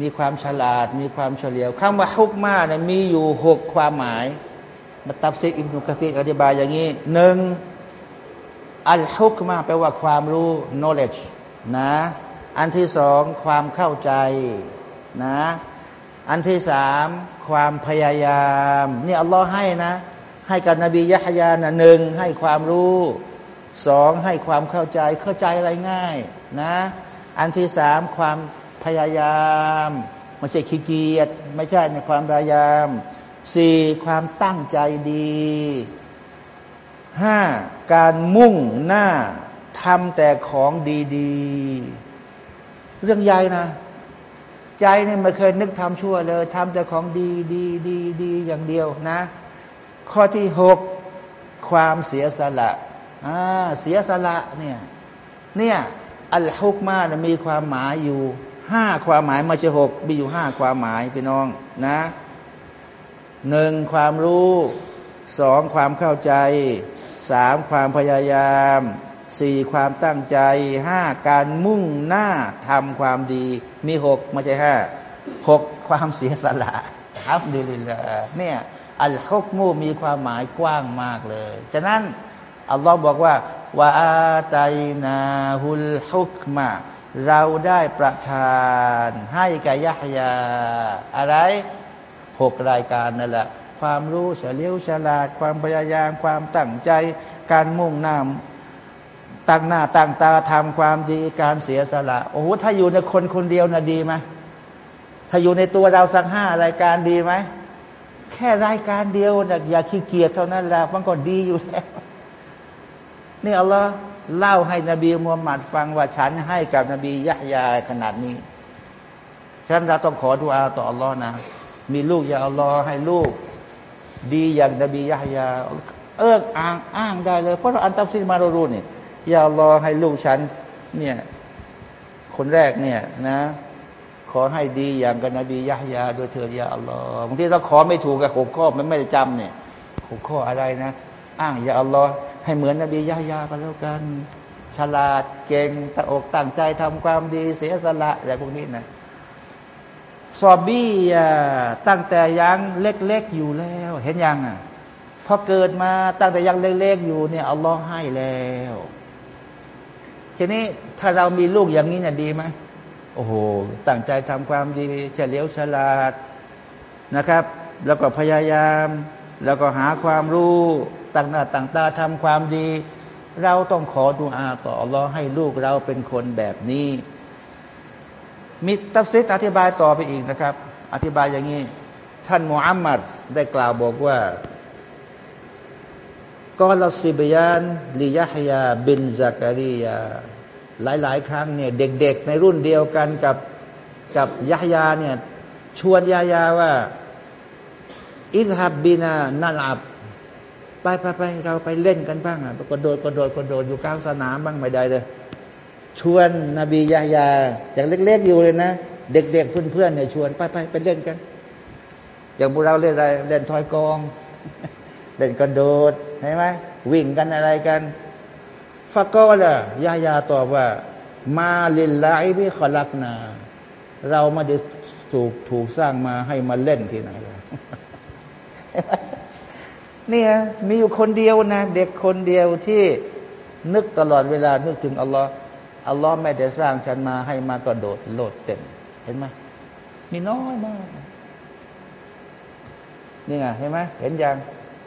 มีความฉลาด มีความเฉลียวคำว่าฮุกมาเนี่ยมีอยู่หกความหมายมาตับซิกอิมนุกะซีอธิบายอย่างนี้หนึ่งอัลฮุกมาแปลว่าความรู้ knowledge นะ อันที่สองความเข้าใจนะ อันที่สามความพยายามนี่อัลลอฮ์ให้นะ ให้กับนบียะฮยานะหนึ่งให้ความรู้สองให้ความเข้าใจเข้าใจอะไรง่าย นะ อันที่สามความพยายามไม่ใช่ขี้เกียจไม่ใช่ในความพยายามสี่ความตั้งใจดีห้าการมุ่งหน้าทำแต่ของดีๆ เรื่องใหญ่นะ ใจเนี่ยไม่เคยนึกทำชั่วเลยทำแต่ของดีดีดีดีอย่างเดียวนะ ข้อที่หกความเสียสละอ่าเสียสละเนี่ยเนี่ย อัลฮุกมานะมีความหมายอยู่ห้าความหมายม่ใช่หกมีอยู่ห้าความหมายพี่น้องนะหนึ่งความรู้สองความเข้าใจสามความพยายามสี่ความตั้งใจห้าการมุ่งหน้าทำความดี มีหกไม่ใช่ห้าหกความเสียสละครับดีลิละเนี่ยอัลฮุกมูมีความหมายกว้างมากเลย ฉะนั้น อัลลอฮ์บอกว่าว่าอาตัยนาฮุลฮุกมาเราได้ประทานให้แก่ยะฮยา อะไรหกรายการนั่นแหละ ความรู้เฉลียวฉลาด ความพยายาม ความตั้งใจ การมุ่งนำตั้งหน้าตั้งตาทำความดีการเสียสละโอ้โหถ้าอยู่ในคนคนเดียวน่ะดีไหมถ้าอยู่ในตัวเราสักห้ารายการดีไหมแค่รายการเดียวนะอย่าขี้เกียจเท่านั้นแหละมันก็ดีอยู่แล้ว นี่อัลลอฮ์เล่าให้นบีมูฮัมมัดฟังว่าฉันให้กับนบียะยาขนาดนี้ฉันเราต้องขอดุอาต่ออัลลอฮ์นะ มีลูกอย่าอัลลอฮ์ให้ลูก ดีอย่างนบียะฮยาเอิกอ้างอ้างได้เลย เพราะอันตับซิมาเรารู้เนี่ยอย่ารอให้ลูกฉันเนี่ยคนแรกเนี่ยนะ ขอให้ดีอย่างกับนบียะฮยาโดยเถิดยาอัลลอฮ์บางทีเราขอไม่ถูกกับหกข้อมันไม่ได้จำเนี่ยหกข้ออะไรนะ อ้างอยาอัลลอฮ์ ให้เหมือนนบียะยากันแล้วกัน ฉลาดเก่งตะอกตั้งใจทำความดีเสียสละอะไรพวกนี้นะซอบี้ตั้งแต่ยังเล็กๆอยู่แล้ว เห็นยังอะพอเกิดมาตั้งแต่ยังเล็กๆอยู่เนี่ยอัลลอฮ์ให้แล้วทีนี้ถ้าเรามีลูกอย่างนี้เนี่ยดีไหมโอ้โหตั้งใจทำความดีเฉลียวฉลาดนะครับ แล้วก็พยายาม แล้วก็หาความรู้ ตั้งหน้าตั้งตาทำความดี เราต้องขอดุอาต่ออัลลอฮ์ให้ลูกเราเป็นคนแบบนี้ มีตัฟซิดอธิบายต่อไปอีกนะครับ อธิบายอย่างนี้ ท่านมูฮัมมัดได้กล่าวบอกว่ากอลสิบยานลิยะฮยาบินซักรียาหลาย ๆ ครั้งเนี่ยเด็ก ๆ ในรุ่นเดียวกันกับกับยะฮยาเนี่ยชวนยายาว่าอิฮับบินานัลอับ ไปไปไปเราไปเล่นกันบ้างอะกระโดดกระโดดกระโดดอยู่กลางสนามบ้างไม่ได้เลย ชวนนบียะยาอย่างเล็กๆอยู่เลยนะ เด็ก ๆ เพื่อนๆเนี่ยชวนไปไปไปเล่นกัน อย่างพวกเราเล่นอะไรเล่นทอยกอง เล่นกระโดดเห็นไหมวิ่งกันอะไรกันฟักก็ล่ะยายาตอบว่า มาลินไลบิขลักนา เรามาได้ถูกถูกสร้างมาให้มาเล่นที่ไหนล่ะ เนี่ยมีอยู่คนเดียวนะ เด็กคนเดียวที่นึกตลอดเวลานึกถึงอัลลอฮ์อัลลอฮ์ไม่ได้สร้างฉันมาให้มากระโดดโลดเต็ม เห็นไหมมีน้อยมาก นี่ไงเห็นไหมเห็นยัง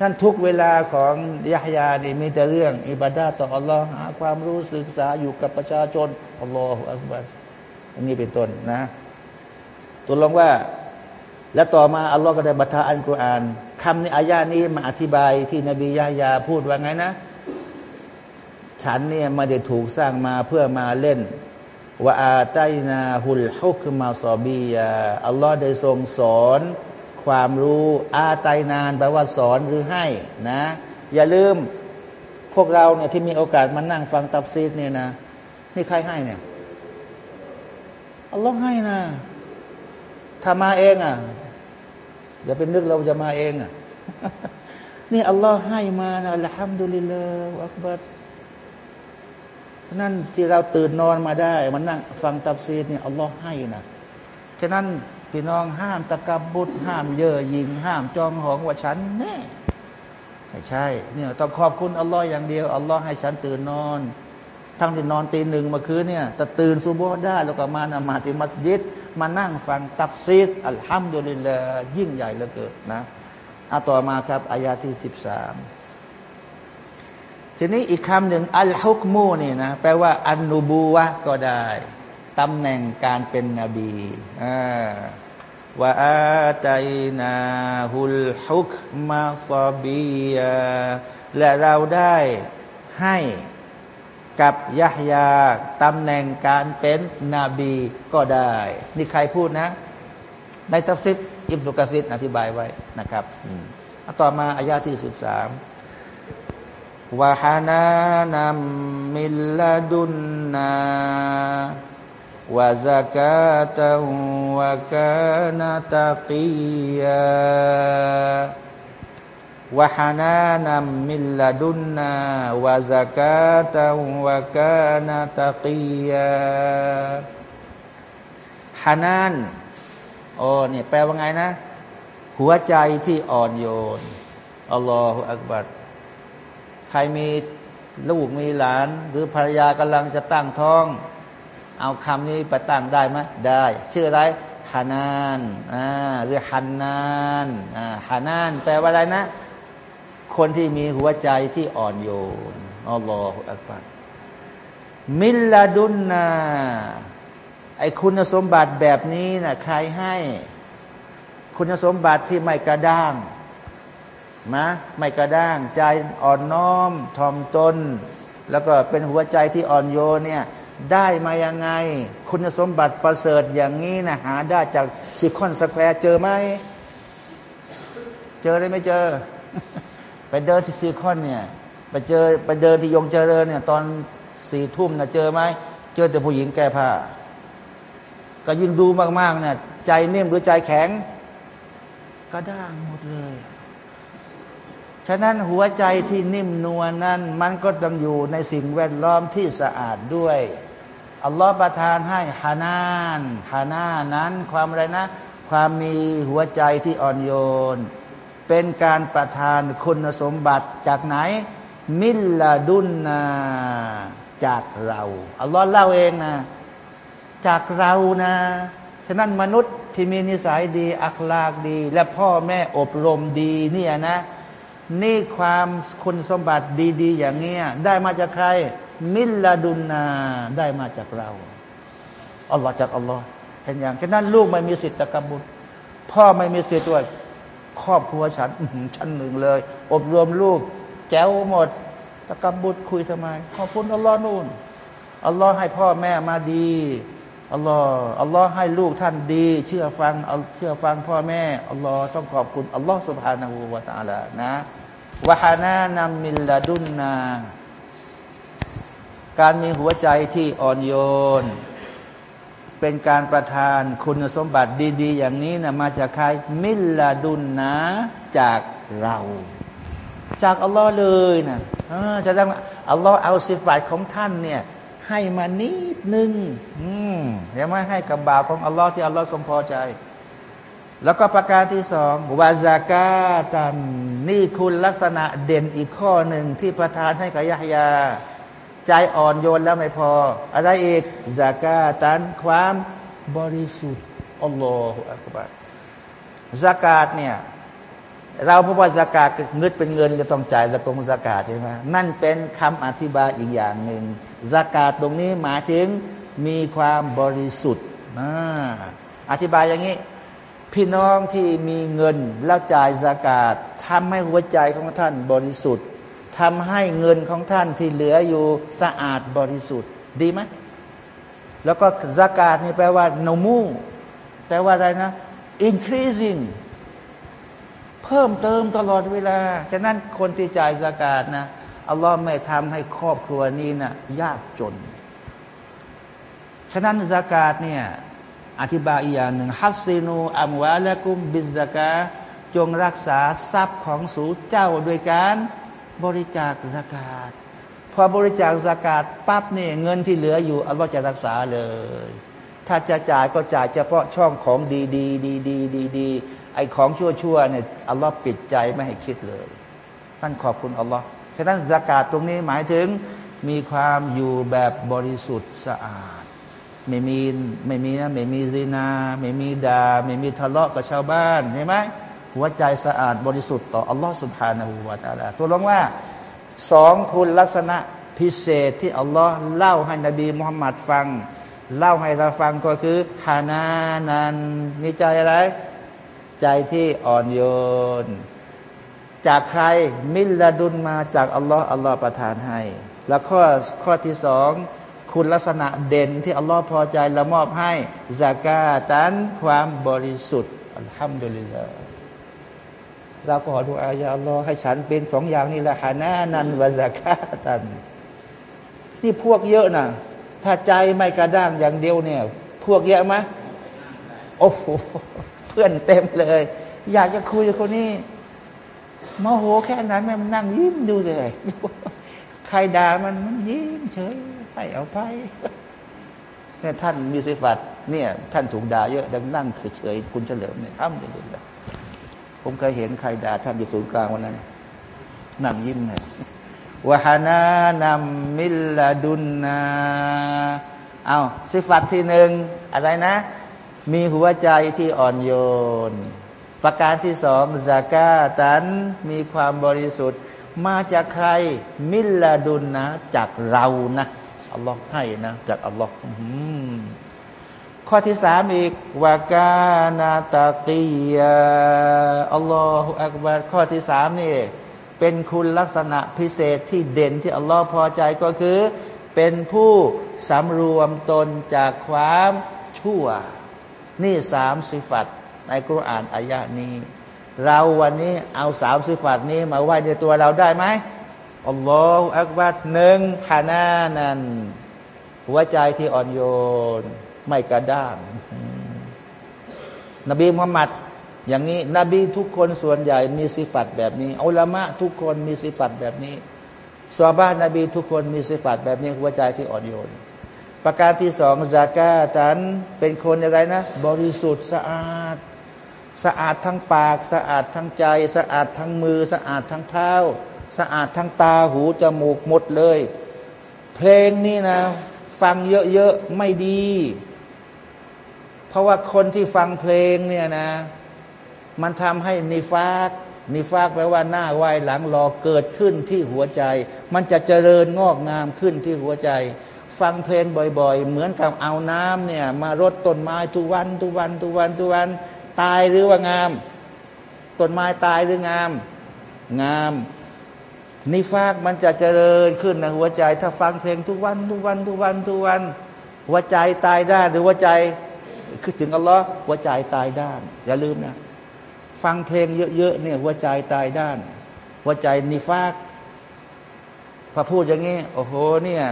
นั่นทุกเวลาของยะฮยานี่มีแต่เรื่อง อิบาดาต่ออัลลอฮ์หาความรู้ศึกษาอยู่กับประชาชนอัลลอฮฺอัลกบัรอันนี้เป็นต้นนะตัวลงว่า แล้วต่อมาอัลลอฮ์ก็ได้บัทาอันกุรอาน คำในอายานี้มาอธิบายที่นบียะยาพูดว่าไงนะ ฉันเนี่ยม่ได้ถูกสร้างมาเพื่อมาเล่นว่าอาไตนาหุลฮุกมาซอบียาอัลลอฮ์ได้ทรงสอน ความรู้อาไตนานแปลว่าสอนหรือให้นะ อย่าลืมพวกเราเนี่ยที่มีโอกาสมานั่งฟังตับซีดเนี่ยนะ นี่ใครให้เนี่ยอัลลอฮ์ให้นะถ้ามาเองอะ อย่าเป็นนึกเราจะมาเองอะนี่อัลลอฮ์ให้มานะอัลฮัมดุลิลลาห์อักบัรนั่นที่เราตื่นนอนมาได้มันนั่งฟังตับซีดเนี่ยอัลลอฮ์ให้นะฉะนั้นพี่น้องห้ามตะกับบุตรห้ามเย่อหยิงห้ามจองหองว่าฉันแน่ไม่ใช่ เนี่ยต้องขอบคุณอัลลอฮ์อย่างเดียวอัลลอฮ์ให้ฉันตื่นนอน ทั้งที่นอนตีหนึ่งเมื่อคืนเนี่ยแต่ตื่นซูโบได้แล้วก็มานมาที่มัสยิด มานั่งฟังตับซีดอัลฮัมดุลิลลายิ่งใหญ่เหลือเกินนะอาต่อมาครับอายาที่สิบสามทีนี้อีกคำหนึ่งอัลฮุกมูนี่นะแปลว่า อันนูบูวะก็ได้ตำแหน่งการเป็นนบีว่าอาใจนาฮุลฮุกมาฟอบียและเราได้ให้ กับยะฮยาตำแหน่งการเป็นนบีก็ได้ นี่ใครพูดนะ ในตัฟซิดอิบนุกะซิดอธิบายไว้นะครับต่อมาอายาที่สิบสามวะฮานานัมมิลลดุนนาวะซากาตวะกานาตะกียา วะฮานานัมมิลลดุนนาวะซากาตวะกานาตะกียาฮานานโอ้เนี่ยแปลว่าไงนะ หัวใจที่อ่อนโยนอัลลอฮฺอักบัรใครมีลูกมีหลาน หรือภรรยากำลังจะตั้งท้อง เอาคำนี้ไปตั้งได้ไหมได้ ชื่ออะไรฮานานอ่าหรือฮันนานอ่าฮานาน แปลว่าอะไรนะ คนที่มีหัวใจที่อ่อนโยนอัลลอฮฺอักบารมิลลาดุนนาไอคุณสมบัติแบบนี้นะใครให้ คุณสมบัติที่ไม่กระด้างนะไม่กระด้าง ใจอ่อนน้อมทอมตน แล้วก็เป็นหัวใจที่อ่อนโยนเนี่ยได้มายังไง คุณสมบัติประเสริฐอย่างนี้นะหาได้จากซิคอนสแควร์เจอไหม เจอได้ไม่เจอ ไปเดินที่ซีคอนเนี่ยไปเจอไปเดินที่ยงเจริญเนี่ย ตอนสี่ทุ่มนะเจอไหมเจอแต่ผู้หญิงแก้ผ้าก็ยิ่งดูมากๆเนี่ยใจนิ่มหรือใจแข็งก็ด้างหมดเลยฉะนั้นหัวใจที่นิ่มนวลนั้น มันก็ต้องอยู่ในสิ่งแวดล้อมที่สะอาดด้วย อัลลอฮฺประทานให้ฮานานฮานานั้น ความอะไรนะ ความมีหัวใจที่อ่อนโยน เป็นการประทานคุณสมบัติจากไหน มิลลาดุนนาจากเราอัลลอฮ์เล่าเองนะจากเรานะฉะนั้นมนุษย์ที่มีนิสัยดี อัคลากดี และพ่อแม่อบรมดีเนี่ยนะ นี่ความคุณสมบัติดี ๆ อย่างเงี้ยได้มาจากใคร มิลลาดุนนาได้มาจากเราอัลลอฮ์จากอัลลอฮ์เห็นอย่างฉะนั้นลูกไม่มีสิทธิ์ตะกบุตรพ่อไม่มีสิทธิ์ด้วย ครอบครัวฉันชั้นหนึ่งเลย อบรวมลูก แจ้วหมดตะกบุตรคุยทำไม ขอบคุณอัลลอฮ์นู่นอัลลอฮ์ให้พ่อแม่มาดีอัลลอฮ์อัลลอฮ์ให้ลูกท่านดี เชื่อฟังเชื่อฟังพ่อแม่อัลลอฮ์ต้องขอบคุณอัลลอฮ์สุบฮานาหูวาตาละนะวะฮานานามิลลาดุนนา การมีหัวใจที่อ่อนโยน เป็นการประทานคุณสมบัติดี ๆ อย่างนี้นะมาจากใครมิลลาดุนนะจากเรา จากอัลลอฮ์เลยนะจะต้องอัลลอฮ์เอาสิฟัตของท่านเนี่ยให้มานิดนึงอย่าไม่ให้กับบาปของอัลลอฮ์ที่อัลลอฮ์ทรงพอใจ แล้วก็ประการที่สองวาจากาตันนี่คุณลักษณะเด่นอีกข้อหนึ่งที่ประทานให้กับยะฮยา ใจอ่อนโยนแล้วไม่พอ อะไรอีกจากาตันความบริสุทธิ์อัลลอฮฺอักบารจากาตเนี่ยเราเพราะว่าสากาศเงินเป็นเงินจะต้องจ่ายตะกงสากาศใช่ไหมนั่นเป็นคำอธิบายอีกอย่างหนึ่งสากาศตรงนี้หมายถึงมีความบริสุทธิ์นะอธิบายอย่างนี้ พี่น้องที่มีเงินแล้วจ่ายสากาศทำให้หัวใจของท่านบริสุทธิ์ ทำให้เงินของท่านที่เหลืออยู่สะอาดบริสุทธิ์ดีไหมแล้วก็สากาศนี่แปลว่าโนมูแปลว่าอะไรนะ increasing เพิ่มเติมตลอดเวลาฉะนั้นคนที่จ่ายสกาดนะอัลลอฮ์ไม่ทำให้ครอบครัวนี้นะยากจน ฉะนั้นสกาดเนี่ยอธิบายอีกอย่างหนึ่งฮัสซินูอัมวาและกุมบิสกาจงรักษาทรัพย์ของสูเจ้าโดยการ บริจาคสกาดพอบริจาคสกาดปั๊บเนี่ยเงินที่เหลืออยู่อัลลอฮ์จะรักษาเลย ถ้าจะจ่ายก็จ่ายเฉพาะช่องของดีดีดีดีดีดีไอของชั่วๆเนี่ยอัลลอฮ์ปิดใจไม่ให้คิดเลยท่านขอบคุณอัลลอฮ์ฉะนั้นสากาศตรงนี้หมายถึงมีความอยู่แบบบริสุทธิ์สะอาด ไม่มีไม่มีนะไม่มีซีนา ไม่มีดาไม่มีทะเลาะกับชาวบ้านใช่ไหม หัวใจสะอาดบริสุทธิ์ต่ออัลลอฮ์สุบฮานาหูวาตาลาตัวลงว่าสองคุณลักษณะพิเศษที่อัลลอฮ์เล่าให้นบีมุฮัมมัดฟัง เล่าให้เราฟังก็คือฮานานันมีใจอะไร ใจที่อ่อนโยน จากใครมิลลาดุนมาจากอัลลอฮ์อัลลอฮ์ประทานให้ แล้วข้อข้อที่สองคุณลักษณะเด่นที่อัลลอฮ์พอใจละมอบให้ ซากาตันความบริสุทธิ์อัลฮัมดุลิลลาห์ เราก็ขอดูอายาลอให้ฉันเป็นสองอย่างนี้แหละฮานานันวะซากาตัน นี่พวกเยอะนะถ้าใจไม่กระด้างอย่างเดียวเนี่ย พวกเยอะไหมโอ้โหเพื่อนเต็มเลย อยากจะคุยกับคนนี้มโหแค่นั้นมันนั่งยิ้มดูเลยใครด่ามันมันยิ้มเฉยไปเอาไปเนี่ยท่านมีสิฟัตเนี่ย ท่านถูกด่าเยอะดังนั่งเฉยคุณเฉลิมเนี่ยทำเลยเลย ผมเคยเห็นใครด่าท่านอยู่ศูนย์กลางวันนั้นนั่งยิ้มเลยวะฮานานำมิลลาดุนนาเอาสิฟัตที่หนึ่งอะไรนะ มีหัวใจที่อ่อนโยน ประการที่สองซากาตันมีความบริสุทธิ์ มาจากใครมิลลาดุนนะ จากเรานะอัลลอฮ์ให้นะ จากอัลลอฮ์ ข้อที่สามอีกวากานาตากียอัลลอฮฺอักบารข้อที่สามนี่เป็นคุณลักษณะพิเศษที่เด่นที่อัลลอฮ์พอใจก็คือ เป็นผู้สำรวมตนจากความชั่ว นี่สามสิฟัตในกุรอานอายะนี้ เราวันนี้เอาสามสิฟัตนี้มาไว้ในตัวเราได้ไหมอัลลอฮฺอักบัดหนึ่งฮานานันหัวใจที่อ่อนโยน ไม่กระด้าง นบีมุฮัมมัดอย่างนี้ นบีทุกคนส่วนใหญ่มีสิฟัตแบบนี้อัลามะทุกคนมีสิฟัตแบบนี้สวบ้านนบีทุกคนมีสิฟัตแบบนี้หัวใจที่อ่อนโยน ประการที่สองซากาตันเป็นคนอะไรนะ บริสุทธิ์สะอาด สะอาดทั้งปาก สะอาดทั้งใจ สะอาดทั้งมือ สะอาดทั้งเท้า สะอาดทั้งตาหูจมูกหมดเลย เพลงนี่นะ ฟังเยอะๆไม่ดี เพราะว่าคนที่ฟังเพลงเนี่ยนะ มันทำให้นิฟากนิฟากแปลว่าหน้าไหวหลังรอเกิดขึ้นที่หัวใจ มันจะเจริญงอกงามขึ้นที่หัวใจ ฟังเพลงบ่อย ๆ เหมือนกับเอาน้ำเนี่ย มารดต้นไม้ทุกวันทุกวันทุกวันทุกวัน ตายหรือว่างามต้นไม้ตายหรืองาม งาม นิฟากมันจะเจริญขึ้นในหัวใจ ถ้าฟังเพลงทุกวันทุกวันทุกวันทุกวันหัวใจตายได้หรือหัวใจ คือถึงอัลลอฮ์หัวใจตายด้าน อย่าลืมนะ ฟังเพลงเยอะๆเนี่ยหัวใจตายด้าน หัวใจนิฟากพอพูดอย่างนี้ โอ้โหเนี่ย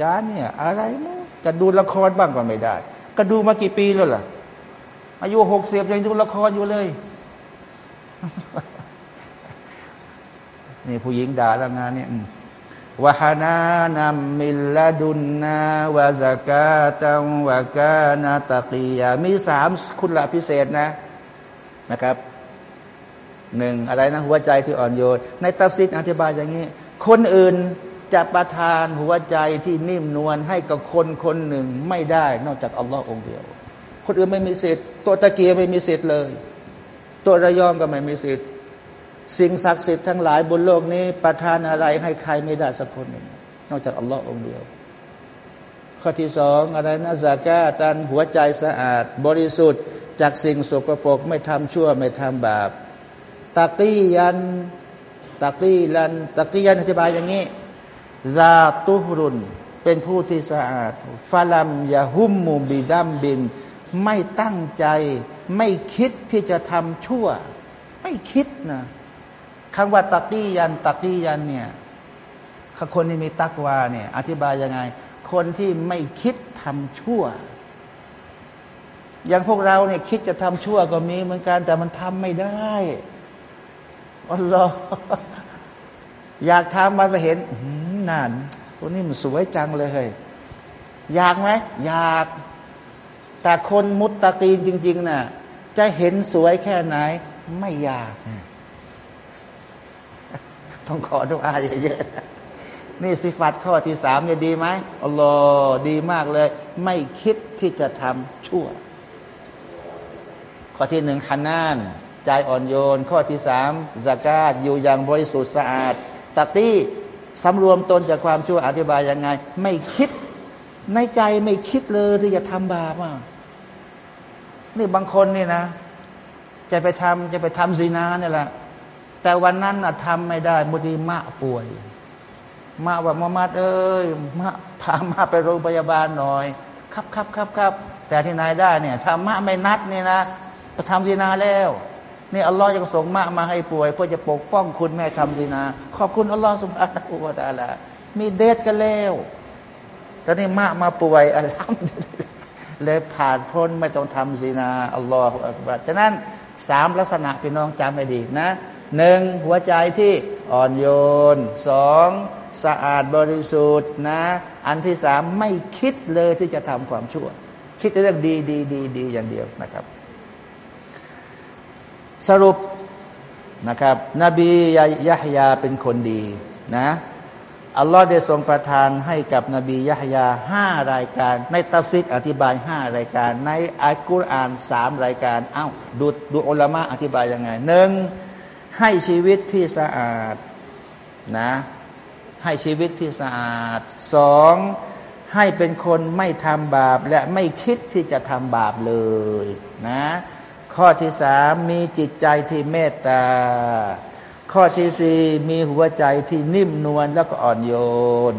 จ้าเนี่ยอะไรมั้งจะดูละครบ้างก็ไม่ได้ ก็ดูมากี่ปีแล้วล่ะ อายุหกสิบยังดูละครอยู่เลย นี่ผู้หญิงด่าแล้วงานเนี่ย วะฮานานัมมิลลาดุนนาวะซากาตังวะกานาตะกียามีสามคุณละพิเศษนะนะครับหนึ่งอะไรนะหัวใจที่อ่อนโยน ในตัฟซิดอธิบายอย่างนี้ คนอื่นจะประทานหัวใจที่นิ่มนวลให้กับคนคนหนึ่งไม่ได้ นอกจากอัลลอฮ์องเดียว คนอื่นไม่มีสิทธิ์ตัวตะเกียไม่มีสิทธิ์เลย ตัวระยองก็ไม่มีสิทธิ์ สิ่งศักดิ์สิทธิ์ทั้งหลายบนโลกนี้ ประทานอะไรให้ใครไม่ได้สักคนหนึ่งนอกจากอัลลอฮ์องเดียว ข้อที่สองอะไรนะซากาตันหัวใจสะอาด บริสุทธิ์ จากสิ่งสกปรกไม่ทำชั่วไม่ทำบาปตะกี้ยันตะกี้ยันตะกี้ยันอธิบายอย่างนี้ซาตุฮรุนเป็นผู้ที่สะอาดฟาลัมยาหุมมูบิดัมบิน ไม่ตั้งใจ ไม่คิดที่จะทำชั่ว ไม่คิดนะ คำว่าตะกี้ยันตะกี้ยันเนี่ยคนที่มีตักวาเนี่ย อธิบายยังไง คนที่ไม่คิดทำชั่ว อย่างพวกเราเนี่ยคิดจะทำชั่วก็มีเหมือนกันแต่มันทำไม่ได้อัลลอฮ์อยากทำมาไปเห็นนั่นคนนี้มันสวยจังเลย อยากไหมอยาก แต่คนมุตตะกีนจริง ๆนะ่ะจะเห็นสวยแค่ไหน ไม่อยาก ต้องขอทุอาเยอะๆนี่สิฟัตข้อที่สามเนี่ยดีไหมอัลลอฮ์ดีมากเลย ไม่คิดที่จะทำชั่ว ข้อที่หนึ่งคันนานใจอ่อนโยน ข้อที่สามสกาดอยู่อย่างบริสุทธิ์สะอาดตัตี้สำรวมตนจากความชั่วอธิบายยังไง ไม่คิดในใจไม่คิดเลยที่จะทำบาปอะนี่บางคนนี่นะ จะไปทำจะไปทำซีนาเนี่ยแหละ แต่วันนั้นทำไม่ได้มุดีมะป่วยมาว่ามามัดเอ้ยมาพามาไปโรงพยาบาลหน่อย ครับครับครับครับแต่ที่นายได้เนี่ยถ้ามะไม่นัดเนี่ยนะไปทำซีนาแล้วนี่อัลลอฮ์ยังส่งมากมาให้ป่วย เพื่อจะปกป้องคุณแม่ทำดีนา ขอบคุณอัลลอฮ์สุบฮานาอูวาตาลามีเดทกันแล้วตอนนี้มากมาป่วยอัลฮัมเลยผ่านพ้นไม่ต้องทำซีนาอัลลอฮฺอักบารฉะนั้นสามลักษณะพี่น้องจำให้ดีนะ หนึ่งหัวใจที่อ่อนโยนสองสะอาดบริสุทธิ์นะ อันที่สามไม่คิดเลยที่จะทำความชั่ว คิดแต่เรื่องดีดีดีดีอย่างเดียวนะครับ สรุปนะครับ นบียยะฮยาเป็นคนดีนะอัลลอฮ์ได้ทรงประทานให้กับนบียะฮยาห้ารายการ ในตัฟซิดอธิบายห้ารายการ ในอัลกุรอานสามรายการเอา้าดูดูอัลลมะอธิบายยังไงหนึ่ง ให้ชีวิตที่สะอาดนะให้ชีวิตที่สะอาดสองให้เป็นคนไม่ทำบาปและไม่คิดที่จะทำบาปเลยนะข้อที่สามมีจิตใจที่เมตตา ข้อที่สี่มีหัวใจที่นิ่มนวลแล้วก็อ่อนโยน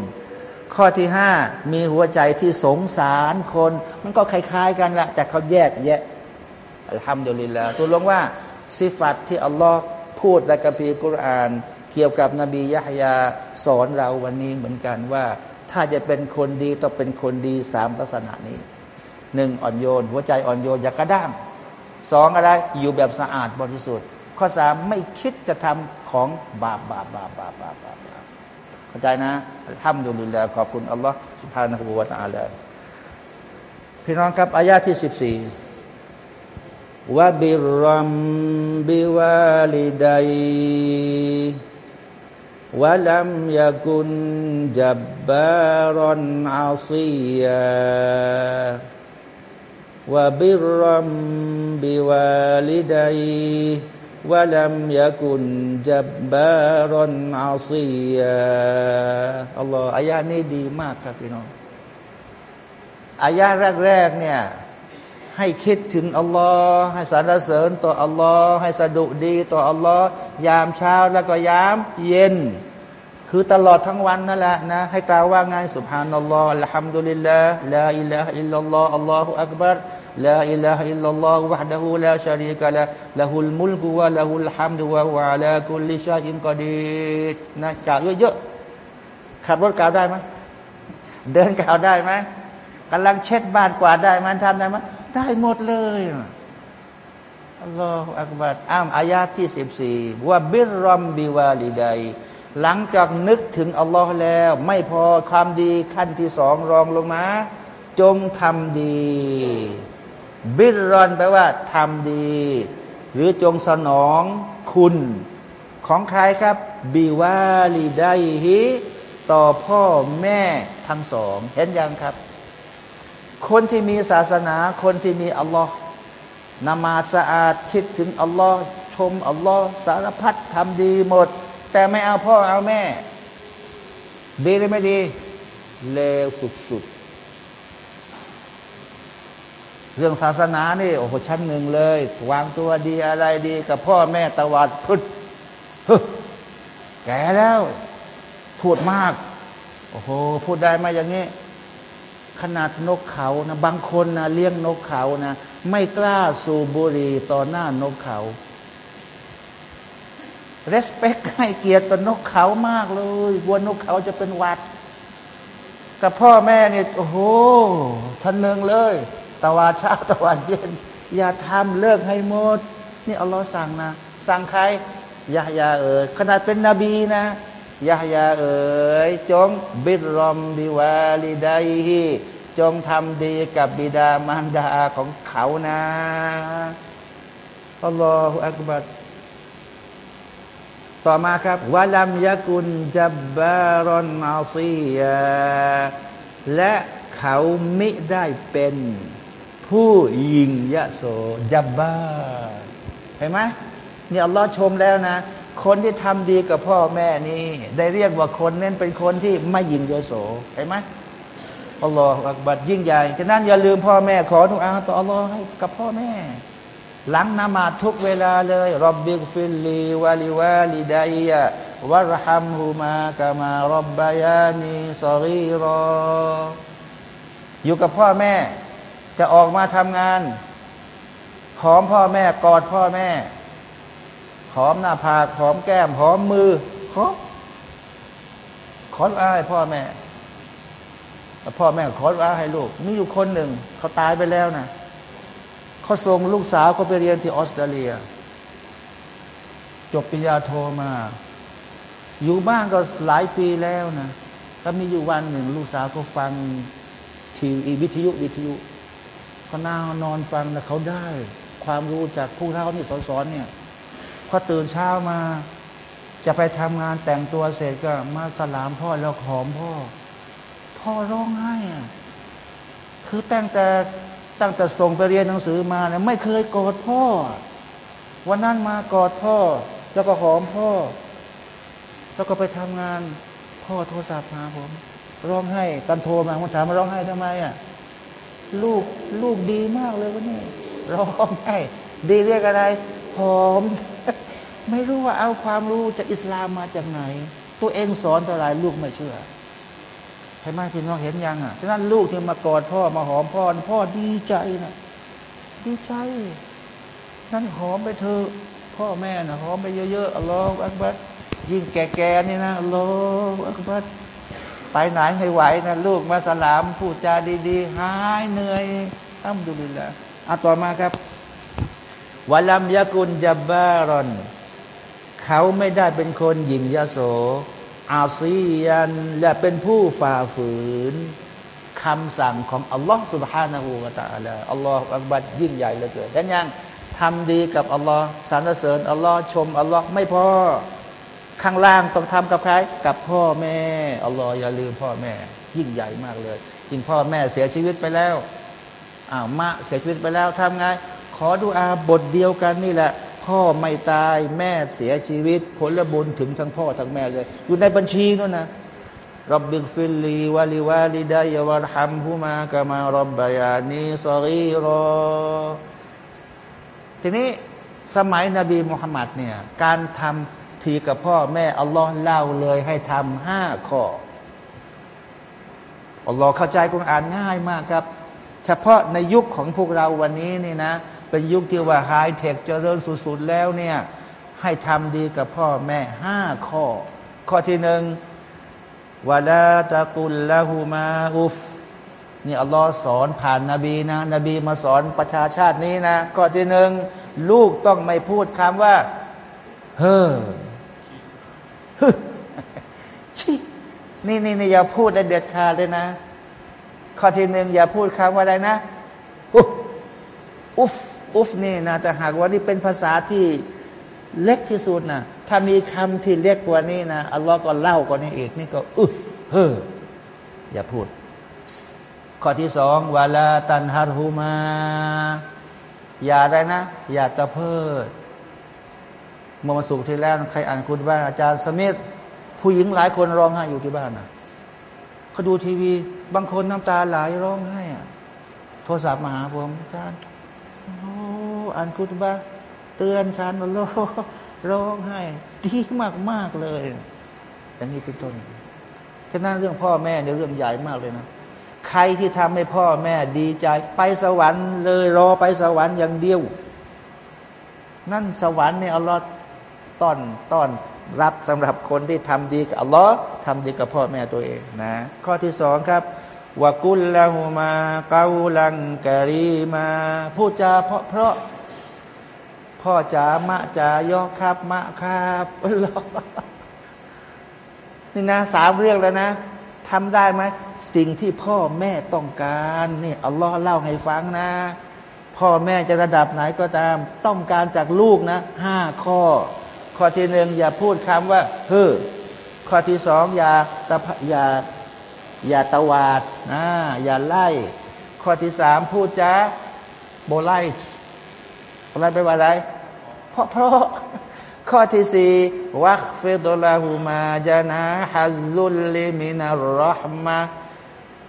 ข้อที่ห้ามีหัวใจที่สงสารคน มันก็คล้ายๆกันแหละแต่เขาแยกแยะทำเดียวลินแล้วตัวลงว่า สิฟัตที่อัลลอฮ์ พูดในกัมภีร์กุรอาน เกี่ยวกับนบียะฮยาสอนเราวันนี้เหมือนกันว่า ถ้าจะเป็นคนดีต้องเป็นคนดีสามลักษณะนี้หนึ่งอ่อนโยน หัวใจอ่อนโยนอย่ากระด้างสองอะไรอยู่แบบสะอาดบริสุทธิ์ ข้อสามไม่คิดจะทำของบาปบาปบาปบาปบาปบาปเข้าใจนะทำดูลิลลาขอบคุณอัลลอฮ์สุภาณหูวาตาลาพี่น้องครับอายาที่สิบสี่ วะบิรัมบิวาลิดัยวะลัมยากุนจับบารอนอาซียาวะบิรัมบิวาลิดัยวะลัมยากุนจับบารอนอาซียาอัลลอฮ์อายานี้ดีมากครับพี่น้องอายาแรกๆเนี่ย ให้คิดถึงอัลลอฮ์ให้สรรเสริญต่ออัลลอฮ์ให้สะดุดีต่ออัลลอฮ์ยามเช้าแล้วก็ยามเย็น คือตลอดทั้งวันนั่นแหละนะให้กล่าวว่าไงسبحان الله الحمد لله لا إله إلا الله الله أكبر لا إله إلا الله وحده لا شريك له له الملك وله الحمد وهو على كل شيء قديرนะจ่าวเยอะๆขับรถกล่าวได้ไหมเดินกล่าวได้ไหมกำลังเช็ดบ้านกวาดได้มันทำได้ไหม ได้หมดเลยอัลลอฮฺอักบัดอ้ามอายาที่สิบสี่ว่าบิรรอมบิวาลิดัยหลังจากนึกถึงอัลลอฮ์แล้ว ไม่พอความดีขั้นที่สองรองลงมา จงทำดี บิรรอนแปลว่าทำดี หรือจงสนองคุณ ของใครครับบิวาลิดัยฮิต่อพ่อแม่ทั้งสอง เห็นยังครับ คนที่มีศาสนา คนที่มีอัลลอฮ์นมาสะอาดคิดถึงอัลลอฮ์ชมอัลลอฮ์สารพัดทำดีหมด แต่ไม่เอาพ่อเอาแม่ ดีหรือไม่ดี เลวสุดๆ เรื่องศาสนานี่ โอ้โหชั้นหนึ่งเลย วางตัวดีอะไรดี กับพ่อแม่ตวัดพุทธแก่แล้วพูดมาก โอ้โห พูดได้ไหมอย่างนี้ ขนาดนกเขานะบางคนนะเลี้ยงนกเขานะไม่กล้าสูบบุหรี่ต่อหน้านกเขาเรสเพคให้เกียรติต่อนกเขามากเลยวัวนกเขาจะเป็นวัด กับพ่อแม่เนี่ยโอ้โหทันเนืองเลยตะวันเช้าตะวันเย็น อย่าทำเลิกให้หมด นี่อัลลอฮ์สั่งนะ สั่งใครยะยาเอ๋ยขนาดเป็นนบีนะ ยะยาเอ๋ยจงบิดรอมบิวาลิดัยฮีจงทำดีกับบิดามารดาของเขานะอัลลอฮฺอักบัดต่อมาครับวะลัมยะกุนจับบารอนอาซียาและเขาไมิได้เป็นผู้ยิงยะโสจับบาเห็นไหมนี่อัลลอฮ์ชมแล้วนะ คนที่ทำดีกับพ่อแม่นี่ได้เรียกว่าคนนั้นเป็นคนที่ไม่ยิงเยโสเห็นไหมอัลลอฮฺอักบัดยิ่งใหญ่ฉะนั้นอย่าลืมพ่อแม่ขอทุกอาต่ออัลลอฮ์ให้กับพ่อแม่ หลังนมาทุกเวลาเลยรบบิกฟิลลีวาลิวาลิดายะวะรฮัมฮูมากามารบบายานีสอรีรอ อยู่กับพ่อแม่ จะออกมาทำงานหอมพ่อแม่กอดพ่อแม่ หอมหน้าผากหอมแก้มหอมมือหอมขอดูอาให้พ่อแม่พ่อแม่ขอดูอาให้ลูก มีอยู่คนหนึ่งเขาตายไปแล้วนะเขาส่งลูกสาวเขาไปเรียนที่ออสเตรเลีย จบปริญญาโทมา อยู่บ้านก็หลายปีแล้วนะก็มีอยู่วันหนึ่ง ลูกสาวก็ฟังทีวีวิทยุวิทยุเขานั่งนอนฟังนะเขาได้ ความรู้จากผู้เท่านี่สอนเนี่ย พอตื่นเช้ามา จะไปทำงานแต่งตัวเสร็จก็มาสลามพ่อแล้วหอมพ่อ พ่อร้องไห้อะคือตั้งแต่ตั้งแต่ส่งไปเรียนหนังสือมาเนี่ยไม่เคยกอดพ่อ วันนั้นมากอดพ่อ แล้วก็หอมพ่อ แล้วก็ไปทำงาน พ่อโทรศัพท์มาผม ร้องไห้ตันโทรมาผมถามมาร้องไห้ทำไมอะลูกลูกดีมากเลยวันนี้ร้องไห้ดีเรียกอะไรหอม ไม่รู้ว่าเอาความรู้จากอิสลามมาจากไหน ตัวเองสอนเท่าไรลูกไม่เชื่อเห็นไหมพี่น้องเห็นยังอะฉะนั้นลูกที่มากอดพ่อมาหอมพ่อพ่อดีใจนะดีใจนั่นหอมไปเถอะพ่อแม่นะหอมไปเยอะๆอัลลอฮฺอักบัดยิ่งแก่ๆนี่นะอัลลอฮฺอักบัดไปไหนให้ไหวนะลูกมาสลามพูดจาดีๆหายเหนื่อยอัมดุลิลละอะต่อมาครับวะลัมยากุลจับบารอน เขาไม่ได้เป็นคนหญิงยโส อาซียัน และเป็นผู้ฝ่าฝืนคำสั่งของอัลลอฮ์ سبحانه และ تعالى อัลลอฮ์อักบัดยิ่งใหญ่เหลือเกินดังยังทำดีกับอัลลอฮ์สรรเสริญอัลลอฮ์ชมอัลลอฮ์ไม่พอ ข้างล่างต้องทำกับใคร กับพ่อแม่อัลลอฮ์อย่าลืมพ่อแม่ ยิ่งใหญ่มากเลยยิ่งพ่อแม่เสียชีวิตไปแล้วอ้าวมะเสียชีวิตไปแล้วทำไง ขอดูอาบทเดียวกันนี่แหละ พ่อไม่ตายแม่เสียชีวิต ผลบุญถึงทั้งพ่อทั้งแม่เลย อยู่ในบัญชีนั่นนะرب اغفر لي ولوالدي وارحمهما كما ربياني صغيرا ทีนี้สมัยนบีมุฮัมมัดเนี่ยการทำดีกับพ่อแม่ อัลลอฮ์เล่าเลยให้ทำห้าข้อ อัลลอฮ์เข้าใจกุรอานง่ายมากครับ เฉพาะในยุคของพวกเราวันนี้นี่นะ เป็นยุคที่ว่าไฮเทคเจริญสุดๆแล้วเนี่ยให้ทำดีกับพ่อแม่ห้าข้อ ข้อที่หนึ่งวะลาตะกุลละหูมาอุฟนี่อัลลอฮ์สอนผ่านนาบีนะ นบีมาสอนประชาชาตินี้นะ ข้อที่หนึ่งลูกต้องไม่พูดคำว่า เฮ้อชินี่นี่นี่อย่าพูดได้เด็ดขาดเลยนะ ข้อที่หนึ่งอย่าพูดคำว่าอะไรนะ อุฟ อุฟนี่นะแต่หากว่านี่เป็นภาษาที่เล็กที่สุดนะถ้ามีคำที่เล็กกว่านี้นะอัลลอฮ์ก็เล่ากว่านี้อีกนี่ก็อึเฮ้ออย่าพูด ข้อที่สองวาลาตันฮารฮูมา อย่าอะไรนะ อย่าตะเพิดเมื่อมาสุกที่แล้วใครอ่านคุณบ้านอาจารย์สมิธผู้หญิงหลายคนร้องไห้อยู่ที่บ้านนะเขาดูทีวี บางคนน้ำตาไหลร้องไห้อะโทรศัพท์มาหาผมอาจารย์ อ่านคุณบ้าเตือนฉันว่าโลร้องไห้ดีมากมากเลยอย่างนี้เป็นต้นฉะนั้นเรื่องพ่อแม่เนี่ยเรื่องใหญ่มากเลยนะใครที่ทำให้พ่อแม่ดีใจ ไปสวรรค์เลยรอไปสวรรค์อย่างเดียว นั่นสวรรค์เนี่ยอัลลอฮ์ต้อนต้อนรับสำหรับคนที่ทำดีกับอัลลอฮ์ทำดีกับพ่อแม่ตัวเองนะ ข้อที่สองครับวกุลละหูมาเกาลังกะรีมา พูดจาเพราะเพราะ พ่อจ๋ามะจ๋ายอครับมะครับรอนี่นะสามเรื่องแล้วนะทำได้ไหมสิ่งที่พ่อแม่ต้องการนี่อัลลอฮ์เล่าให้ฟังนะ พ่อแม่จะระดับไหนก็ตาม ต้องการจากลูกนะห้าข้อ ข้อที่หนึ่งอย่าพูดคำว่า เฮ้อข้อที่สองอย่าตะอย่าอย่าตวาดนะอย่าไล่ ข้อที่สามพูดจ้าโบไลท์ อะไรไปว่าอะไร เพราะเพราะข้อที่สี่วักฟิดลาหูมาจานะฮัลุลลิมินารรหมา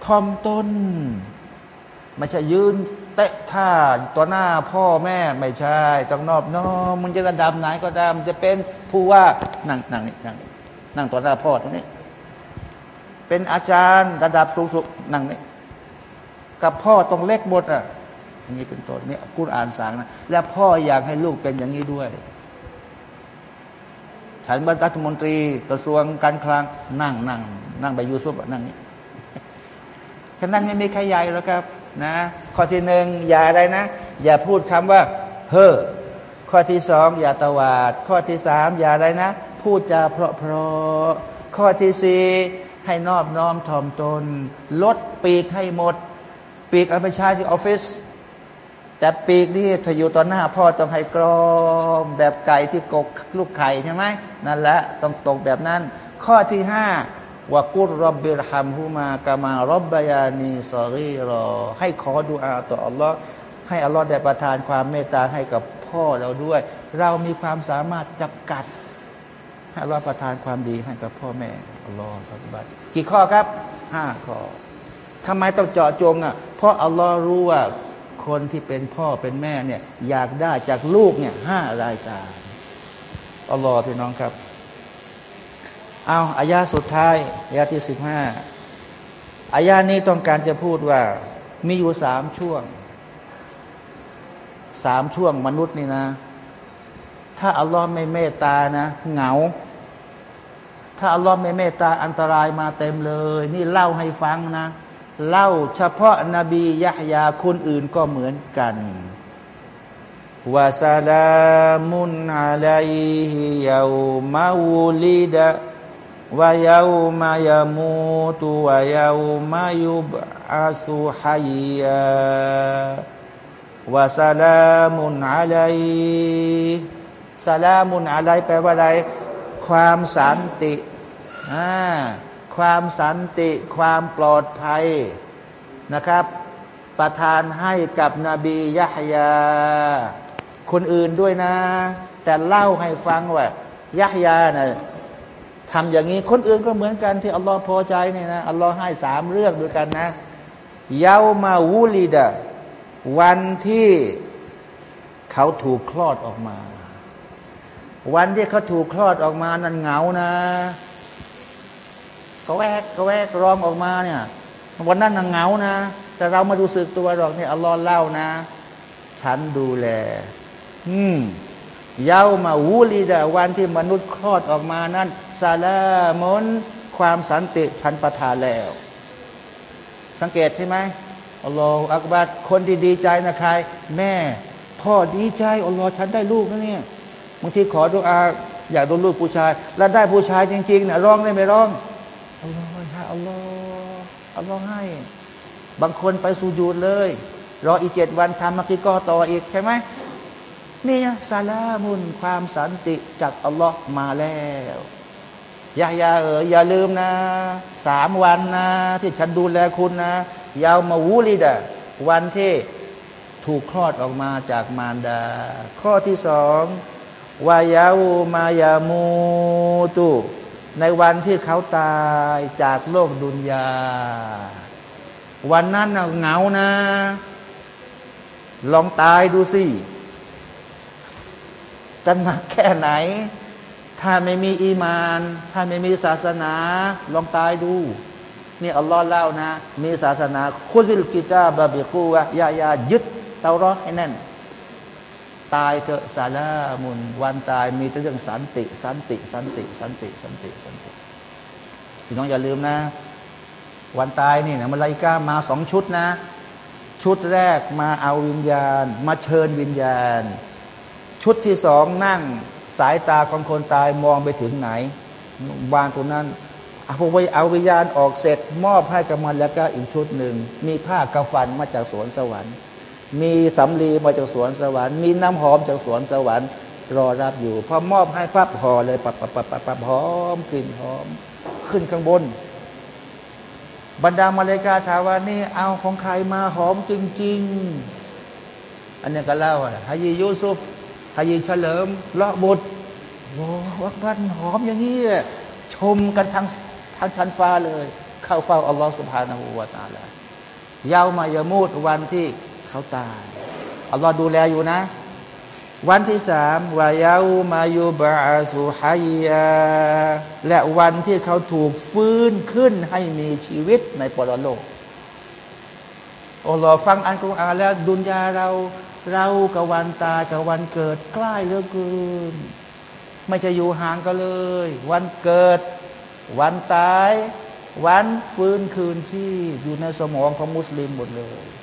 ทอมต้นไม่ใช่ยืนเตะท่าต่อหน้าพ่อแม่ไม่ใช่ ต้องนอบน้อมมันจะระดับไหนก็ตามจะเป็นผู้ว่านั่งนั่งนี่นั่งนี่นั่งต่อหน้าพ่อตรงนี้ เป็นอาจารย์ระดับสูงสุดนั่งนี่กับพ่อตรงเล็กหมดอะางนี้เป็นต้นเนี่ยกุณอ่านสั่งนะและพ่ออยากให้ลูกเป็นอย่างนี้ด้วยฉันบัรัฐมนตรีกระทรวงการคลังนั่งนั่งนั่งไปยูซุปนั่งนี่ฉะนั้นไม่มีใครใหญ่แล้วครับ นะ ข้อที่หนึ่งอย่าอะไรนะ อย่าพูดคำว่า เฮ้อข้อที่สองอย่าตวาด ข้อที่สามอย่าอะไรนะ พูดจาเพราะเพราะข้อที่สี่ให้นอบน้อมถ่อมตน ลดปีกให้หมด ปีกเอาไปใช้ที่ออฟฟิศ แต่ปีกนี่ถ้าอยู่ต่อหน้าพ่อต้องให้กรอมแบบไก่ที่กกลูกไข่ใช่ไหมนั่นแหละต้องตกแบบนั้น ข้อที่ห้าวากุรรบบิรฮัมฮุมากามารบบยานีสอรีรอ ให้ขอดุอาต่ออัลลอฮ์ให้อัลลอฮ์ได้ประทานความเมตตาให้กับพ่อเราด้วย เรามีความสามารถจับกัดให้อัลลอฮ์ประทานความดีให้กับพ่อแม่อัลลอฮ์ครับบัดกี่ข้อครับห้าข้อทำไมต้องเจาะจงอะเพราะอัลลอฮ์รู้ว่า คนที่เป็นพ่อเป็นแม่เนี่ยอยากได้จากลูกเนี่ยห้ารายการอัลลอฮ์พี่น้องครับ เอาอายาสุดท้ายอายาที่สิบห้าอายานี้ต้องการจะพูดว่า มีอยู่สามช่วงสามช่วงมนุษย์นี่นะ ถ้าอัลลอฮ์ไม่เมตตานะ เหงา ถ้าอัลลอฮ์ไม่เมตตาอันตรายมาเต็มเลย นี่เล่าให้ฟังนะ เล่าเฉพาะนบียะฮยาคนอื่นก็เหมือนกันวาซาลามุนอะลัยฮิยามาวูลิดะวายามายามูตุวายามายุบอาสุฮัยยาวาซาลามุนอะลัยซาลามุนอะลัยแปลว่าอะไร ความสันติอ่า ความสันติ ความปลอดภัยนะครับ ประทานให้กับนบียะฮยา คนอื่นด้วยนะ แต่เล่าให้ฟังว่ายะฮยานะ่ะทำอย่างนี้คนอื่นก็เหมือนกันที่อัลลอฮ์พอใจเนี่ยนะอัลลอฮ์ให้สามเรื่องด้วยกันนะเยาวมาวูลีดะวันที่เขาถูกคลอดออกมา วันที่เขาถูกคลอดออกมานั้นเหงานะ ก็แวกก็แวกร้องออกมาเนี่ยวันนั้นนางเหงานะ แต่เรามาดูสึกตัวหรอกเนี่ยอัลลอฮ์เล่านะ ฉันดูแล อืมเย้ามาวูลีดาวันที่มนุษย์คลอดออกมานั้นซาลามนความสันติฉันประทานแล้ว สังเกตใช่ไหมอัลลอฮฺอักบัดคนที่ดีใจนะใคร แม่ พ่อดีใจอัลลอฮ์ฉันได้ลูกนะเนี่ยบางทีขอดุอาอยากดูลูกผู้ชาย แล้วได้ผู้ชายจริงๆนะร้องได้ไม่ร้อง อัลลอฮฺให้อัลลอฮฺอัลลอฮ์ให้ บางคนไปสูญูดเลย รออีกเจ็ดวันทำมักกิกอต่ออีกใช่ไหมนี่ซาลามุนความสันติจากอัลลอฮ์มาแล้วยายาเอออย่าลืมนะสามวันนะ ที่ฉันดูแลคุณนะยาวมาวูลิดะวันที่ถูกคลอดออกมาจากมารดา ข้อที่สองวายาวมายามูตุ ในวันที่เขาตายจากโลกดุนยา วันนั้นเหงานะ ลองตายดูสิจะหนักแค่ไหน ถ้าไม่มีอีมาน ถ้าไม่มีศาสนา ลองตายดู นี่อัลลอฮ์เล่านะ มีศาสนาคุซิลกิตาบาบิกูวะยายายึดเตารอให้แน่น ตายเถอะซาลามุนวันตายมีแต่เรื่องสันติ สันติ สันติ สันติ สันติสันติพี่น้องอย่าลืมนะ วันตายนี่นะมาลายกามาสองชุดนะ ชุดแรกมาเอาวิญญาณ มาเชิญวิญญาณ ชุดที่สองนั่งสายตาของคนตายมองไปถึงไหนวางตรงนั้นเอาไปเอาวิญญาณออกเสร็จ มอบให้กับมันแล้วก็อีกชุดหนึ่ง มีผ้ากระฟันมาจากสวนสวรรค์ มีสำลีมาจากสวนสวรรค์ มีน้ำหอมจากสวนสวรรค์ รอรับอยู่พอมอบให้ปั๊บห่อเลยปับปับปับปับปับหอมกลิ่นหอม ขึ้นข้างบน บรรดามาเลกาถามว่านี่เอาของใครมาหอมจริง ๆ อันนี้ก็เล่าอะฮายียูซุฟฮายีเฉลิมละบุตรโอ้วักบันหอมอย่างนี้ชมกันทั้งทั้งชั้นฟ้าเลย เข้าเฝ้าอัลลอฮฺสุบฮานาหูวาตาละยาวมายามูดวันที่ เขาตายอัลลอฮ์ดูแลอยู่นะ วันที่สามวายามายูบาสุฮัยยาและวันที่เขาถูกฟื้นขึ้นให้มีชีวิตในปรโลกอัลลอฮ์ฟังอันกุรอานแล้วดุนยาเราเรากับวันตายกับวันเกิดใกล้เหลือเกินไม่จะอยู่ห่างกันเลย วันเกิด วันตาย วันฟื้นคืนที่อยู่ในสมองของมุสลิมหมดเลย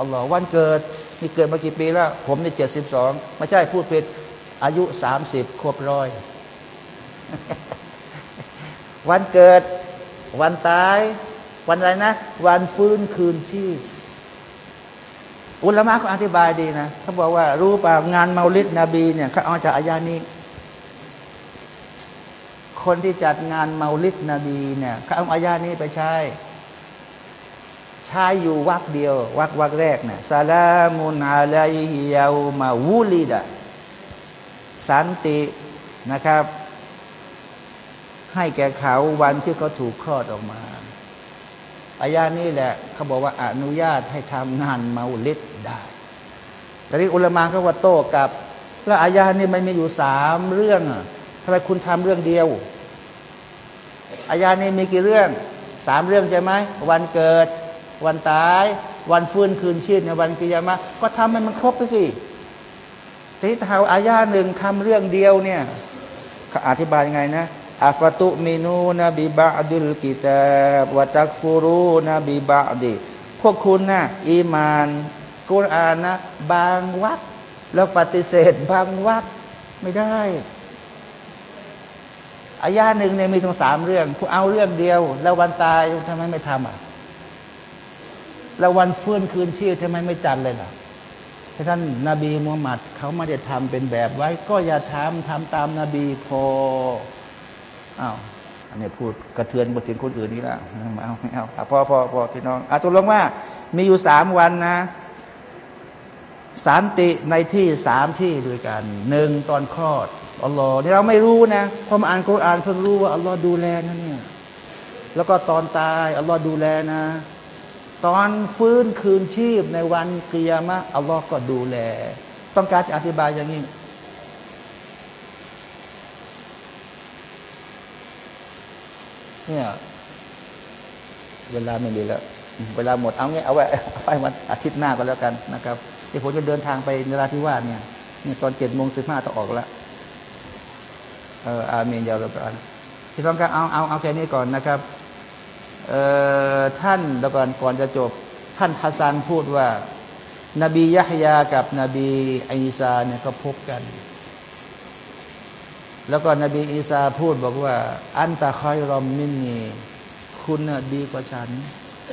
อัลลอฮ์วันเกิดนี่เกิดมากี่ปีแล้ว ผมนี่เจ็ดสิบสองไม่ใช่พูดผิดอายุสามสิบครบร้อย วันเกิด วันตาย วันอะไรนะ วันฟื้นคืนชีพอุลามะเขาอธิบายดีนะเขาบอกว่า รู้ป่างานเมาลิดนบีเนี่ยเขาเอาจากอายานี้ คนที่จัดงานเมาลิดนบีเนี่ยเขาเอาอายานี้ไปใช้ ใช้อยู่วักเดียว วักวักแรกเนี่ยซาลามุนอาลัยฮิยามาวูลิดะสันตินะครับ ให้แก่เขาวันที่เขาถูกคลอดออกมาอายานี้แหละเขาบอกว่าอนุญาตให้ทำงานเมาลิดได้แต่ที่อุลมะเขาว่าโต้กับ แล้วอายานี้มันมีอยู่สามเรื่องทำไมคุณทำเรื่องเดียวอายานี้มีกี่เรื่องสามเรื่องใช่ไหมวันเกิด วันตาย วันฟื้นคืนชีพในวันกิยามะก็ทำให้มันครบไปสิที่เท้าอายาหนึ่งทำเรื่องเดียวเนี่ยอธิบายยังไงนะอัฟตุมินูนบิบะดุลกิตาบวตักฟูรูนบิบะดีพวกคุณนะอีมานกุรอานนะ บางวักแล้วปฏิเสธ บางวักไม่ได้อายาหนึ่งเนี่ยมีถึงสามเรื่องคุณเอาเรื่องเดียว แล้ววันตายทำไมไม่ทำอะ แล้ววันฟื้นคืนชีพทำไมไม่จัดเลยล่ะท่านนาบีมุฮัมมัดเขาไม่ได้ทำเป็นแบบไว้ ก็อย่าทำทำตามนาบีพออ้าวอันนี้พูดกระเทือนบทถึงคนอื่นนี่ละไม่เอาไม่เอาพอพอพอพี่น้องอาตุลงว่า มีอยู่สามวันนะสันติในที่สามที่ด้วยกันหนึ่งตอนคลอดอัลลอฮ์นี่เราไม่รู้นะพอมาอ่านกุรอานเพิ่งรู้ว่าอัลลอฮ์ดูแลนะเนี่ยแล้วก็ตอนตายอัลลอฮ์ดูแลนะ ตอนฟื้นคืนชีพในวันเกียรมะอัลลอฮ์ก็ดูแล ต้องการจะอธิบายอย่างนี้ เนี่ยเวลาไม่มีแล้ว เวลาหมดเอาเงี้ยเอาไว้ไว้วันอาทิตย์หน้าก็แล้วกันนะครับที่ผมจะเดินทางไปนราธิวาสเนี่ยนี่ตอนเจ็ดโมงสิบห้าต้องออกแล้วเอออาเมนยาวแล้วกันพี่ต้องการเอาเอาเอาแค่นี้ก่อนนะครับ ท่านแล้วก่อนก่อนจะจบ ท่านฮัสซันพูดว่า นบียะฮยากับนบีอีสาเนี่ยก็พบกัน แล้วก็นบีอีสาพูดบอกว่า อันตะคอยรอมมินนีคุณน่ะดีกว่าฉัน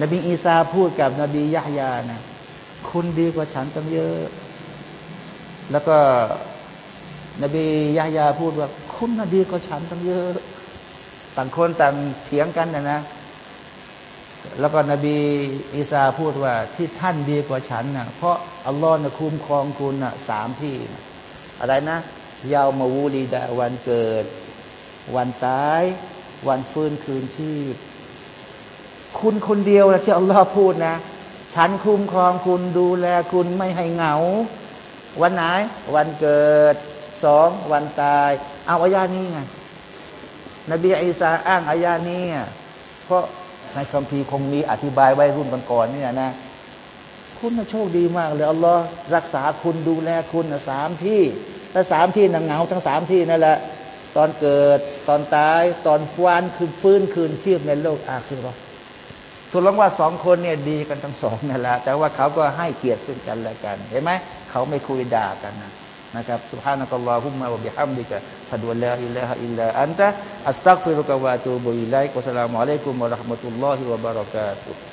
นบีอีสาพูดกับนบียะฮยานะคุณดีกว่าฉันตั้งเยอะ แล้วก็นบียะฮยาพูดว่า คุณน่ะดีกว่าฉันตั้งเยอะ ต่างคนต่างเถียงกันนะนะ แล้วก็นบีอีสาพูดว่าที่ท่านดีกว่าฉันนะ่ะเพราะอัลลอฮ์นะคุ้มครองคุณนะ่ะสามที่นะอะไรนะยาวมาวูลีดาวันเกิด วันตาย วันฟื้นคืนชีพ คุณคนเดียวนะที่อัลลอฮ์พูดนะ ฉันคุ้มครองคุณดูแลคุณไม่ให้เหงา วันไหน วันเกิดสองวันตาย เอาอายานี้ไงนบีอีสาอ้างอายานี้เพราะ ในคัมภีร์คงมีอธิบายไว้รุ่นก่อนๆเนี่ยนะ คุณนะโชคดีมากเลยอัลลอฮ์รักษาคุณดูแลคุณนะสามที่และสามที่หนังเหงาทั้งสามที่นั่นแหละตอนเกิดตอนตาย ตอนฟวนคืนฟื้นคืนชีพในโลกอาคือรอถูกลงว่าสองคนเนี่ยดีกันทั้งสองนั่นแหละแต่ว่าเขาก็ให้เกียรติซึ่งกันและกัน เห็นไหมเขาไม่คุยด่ากันนะ นะครับ سبحانك اللهم وبحمدك أشهد أن لا إله إلا أنت أستغفرك وأتوب إليك والسلام عليكم ورحمة الله وبركاته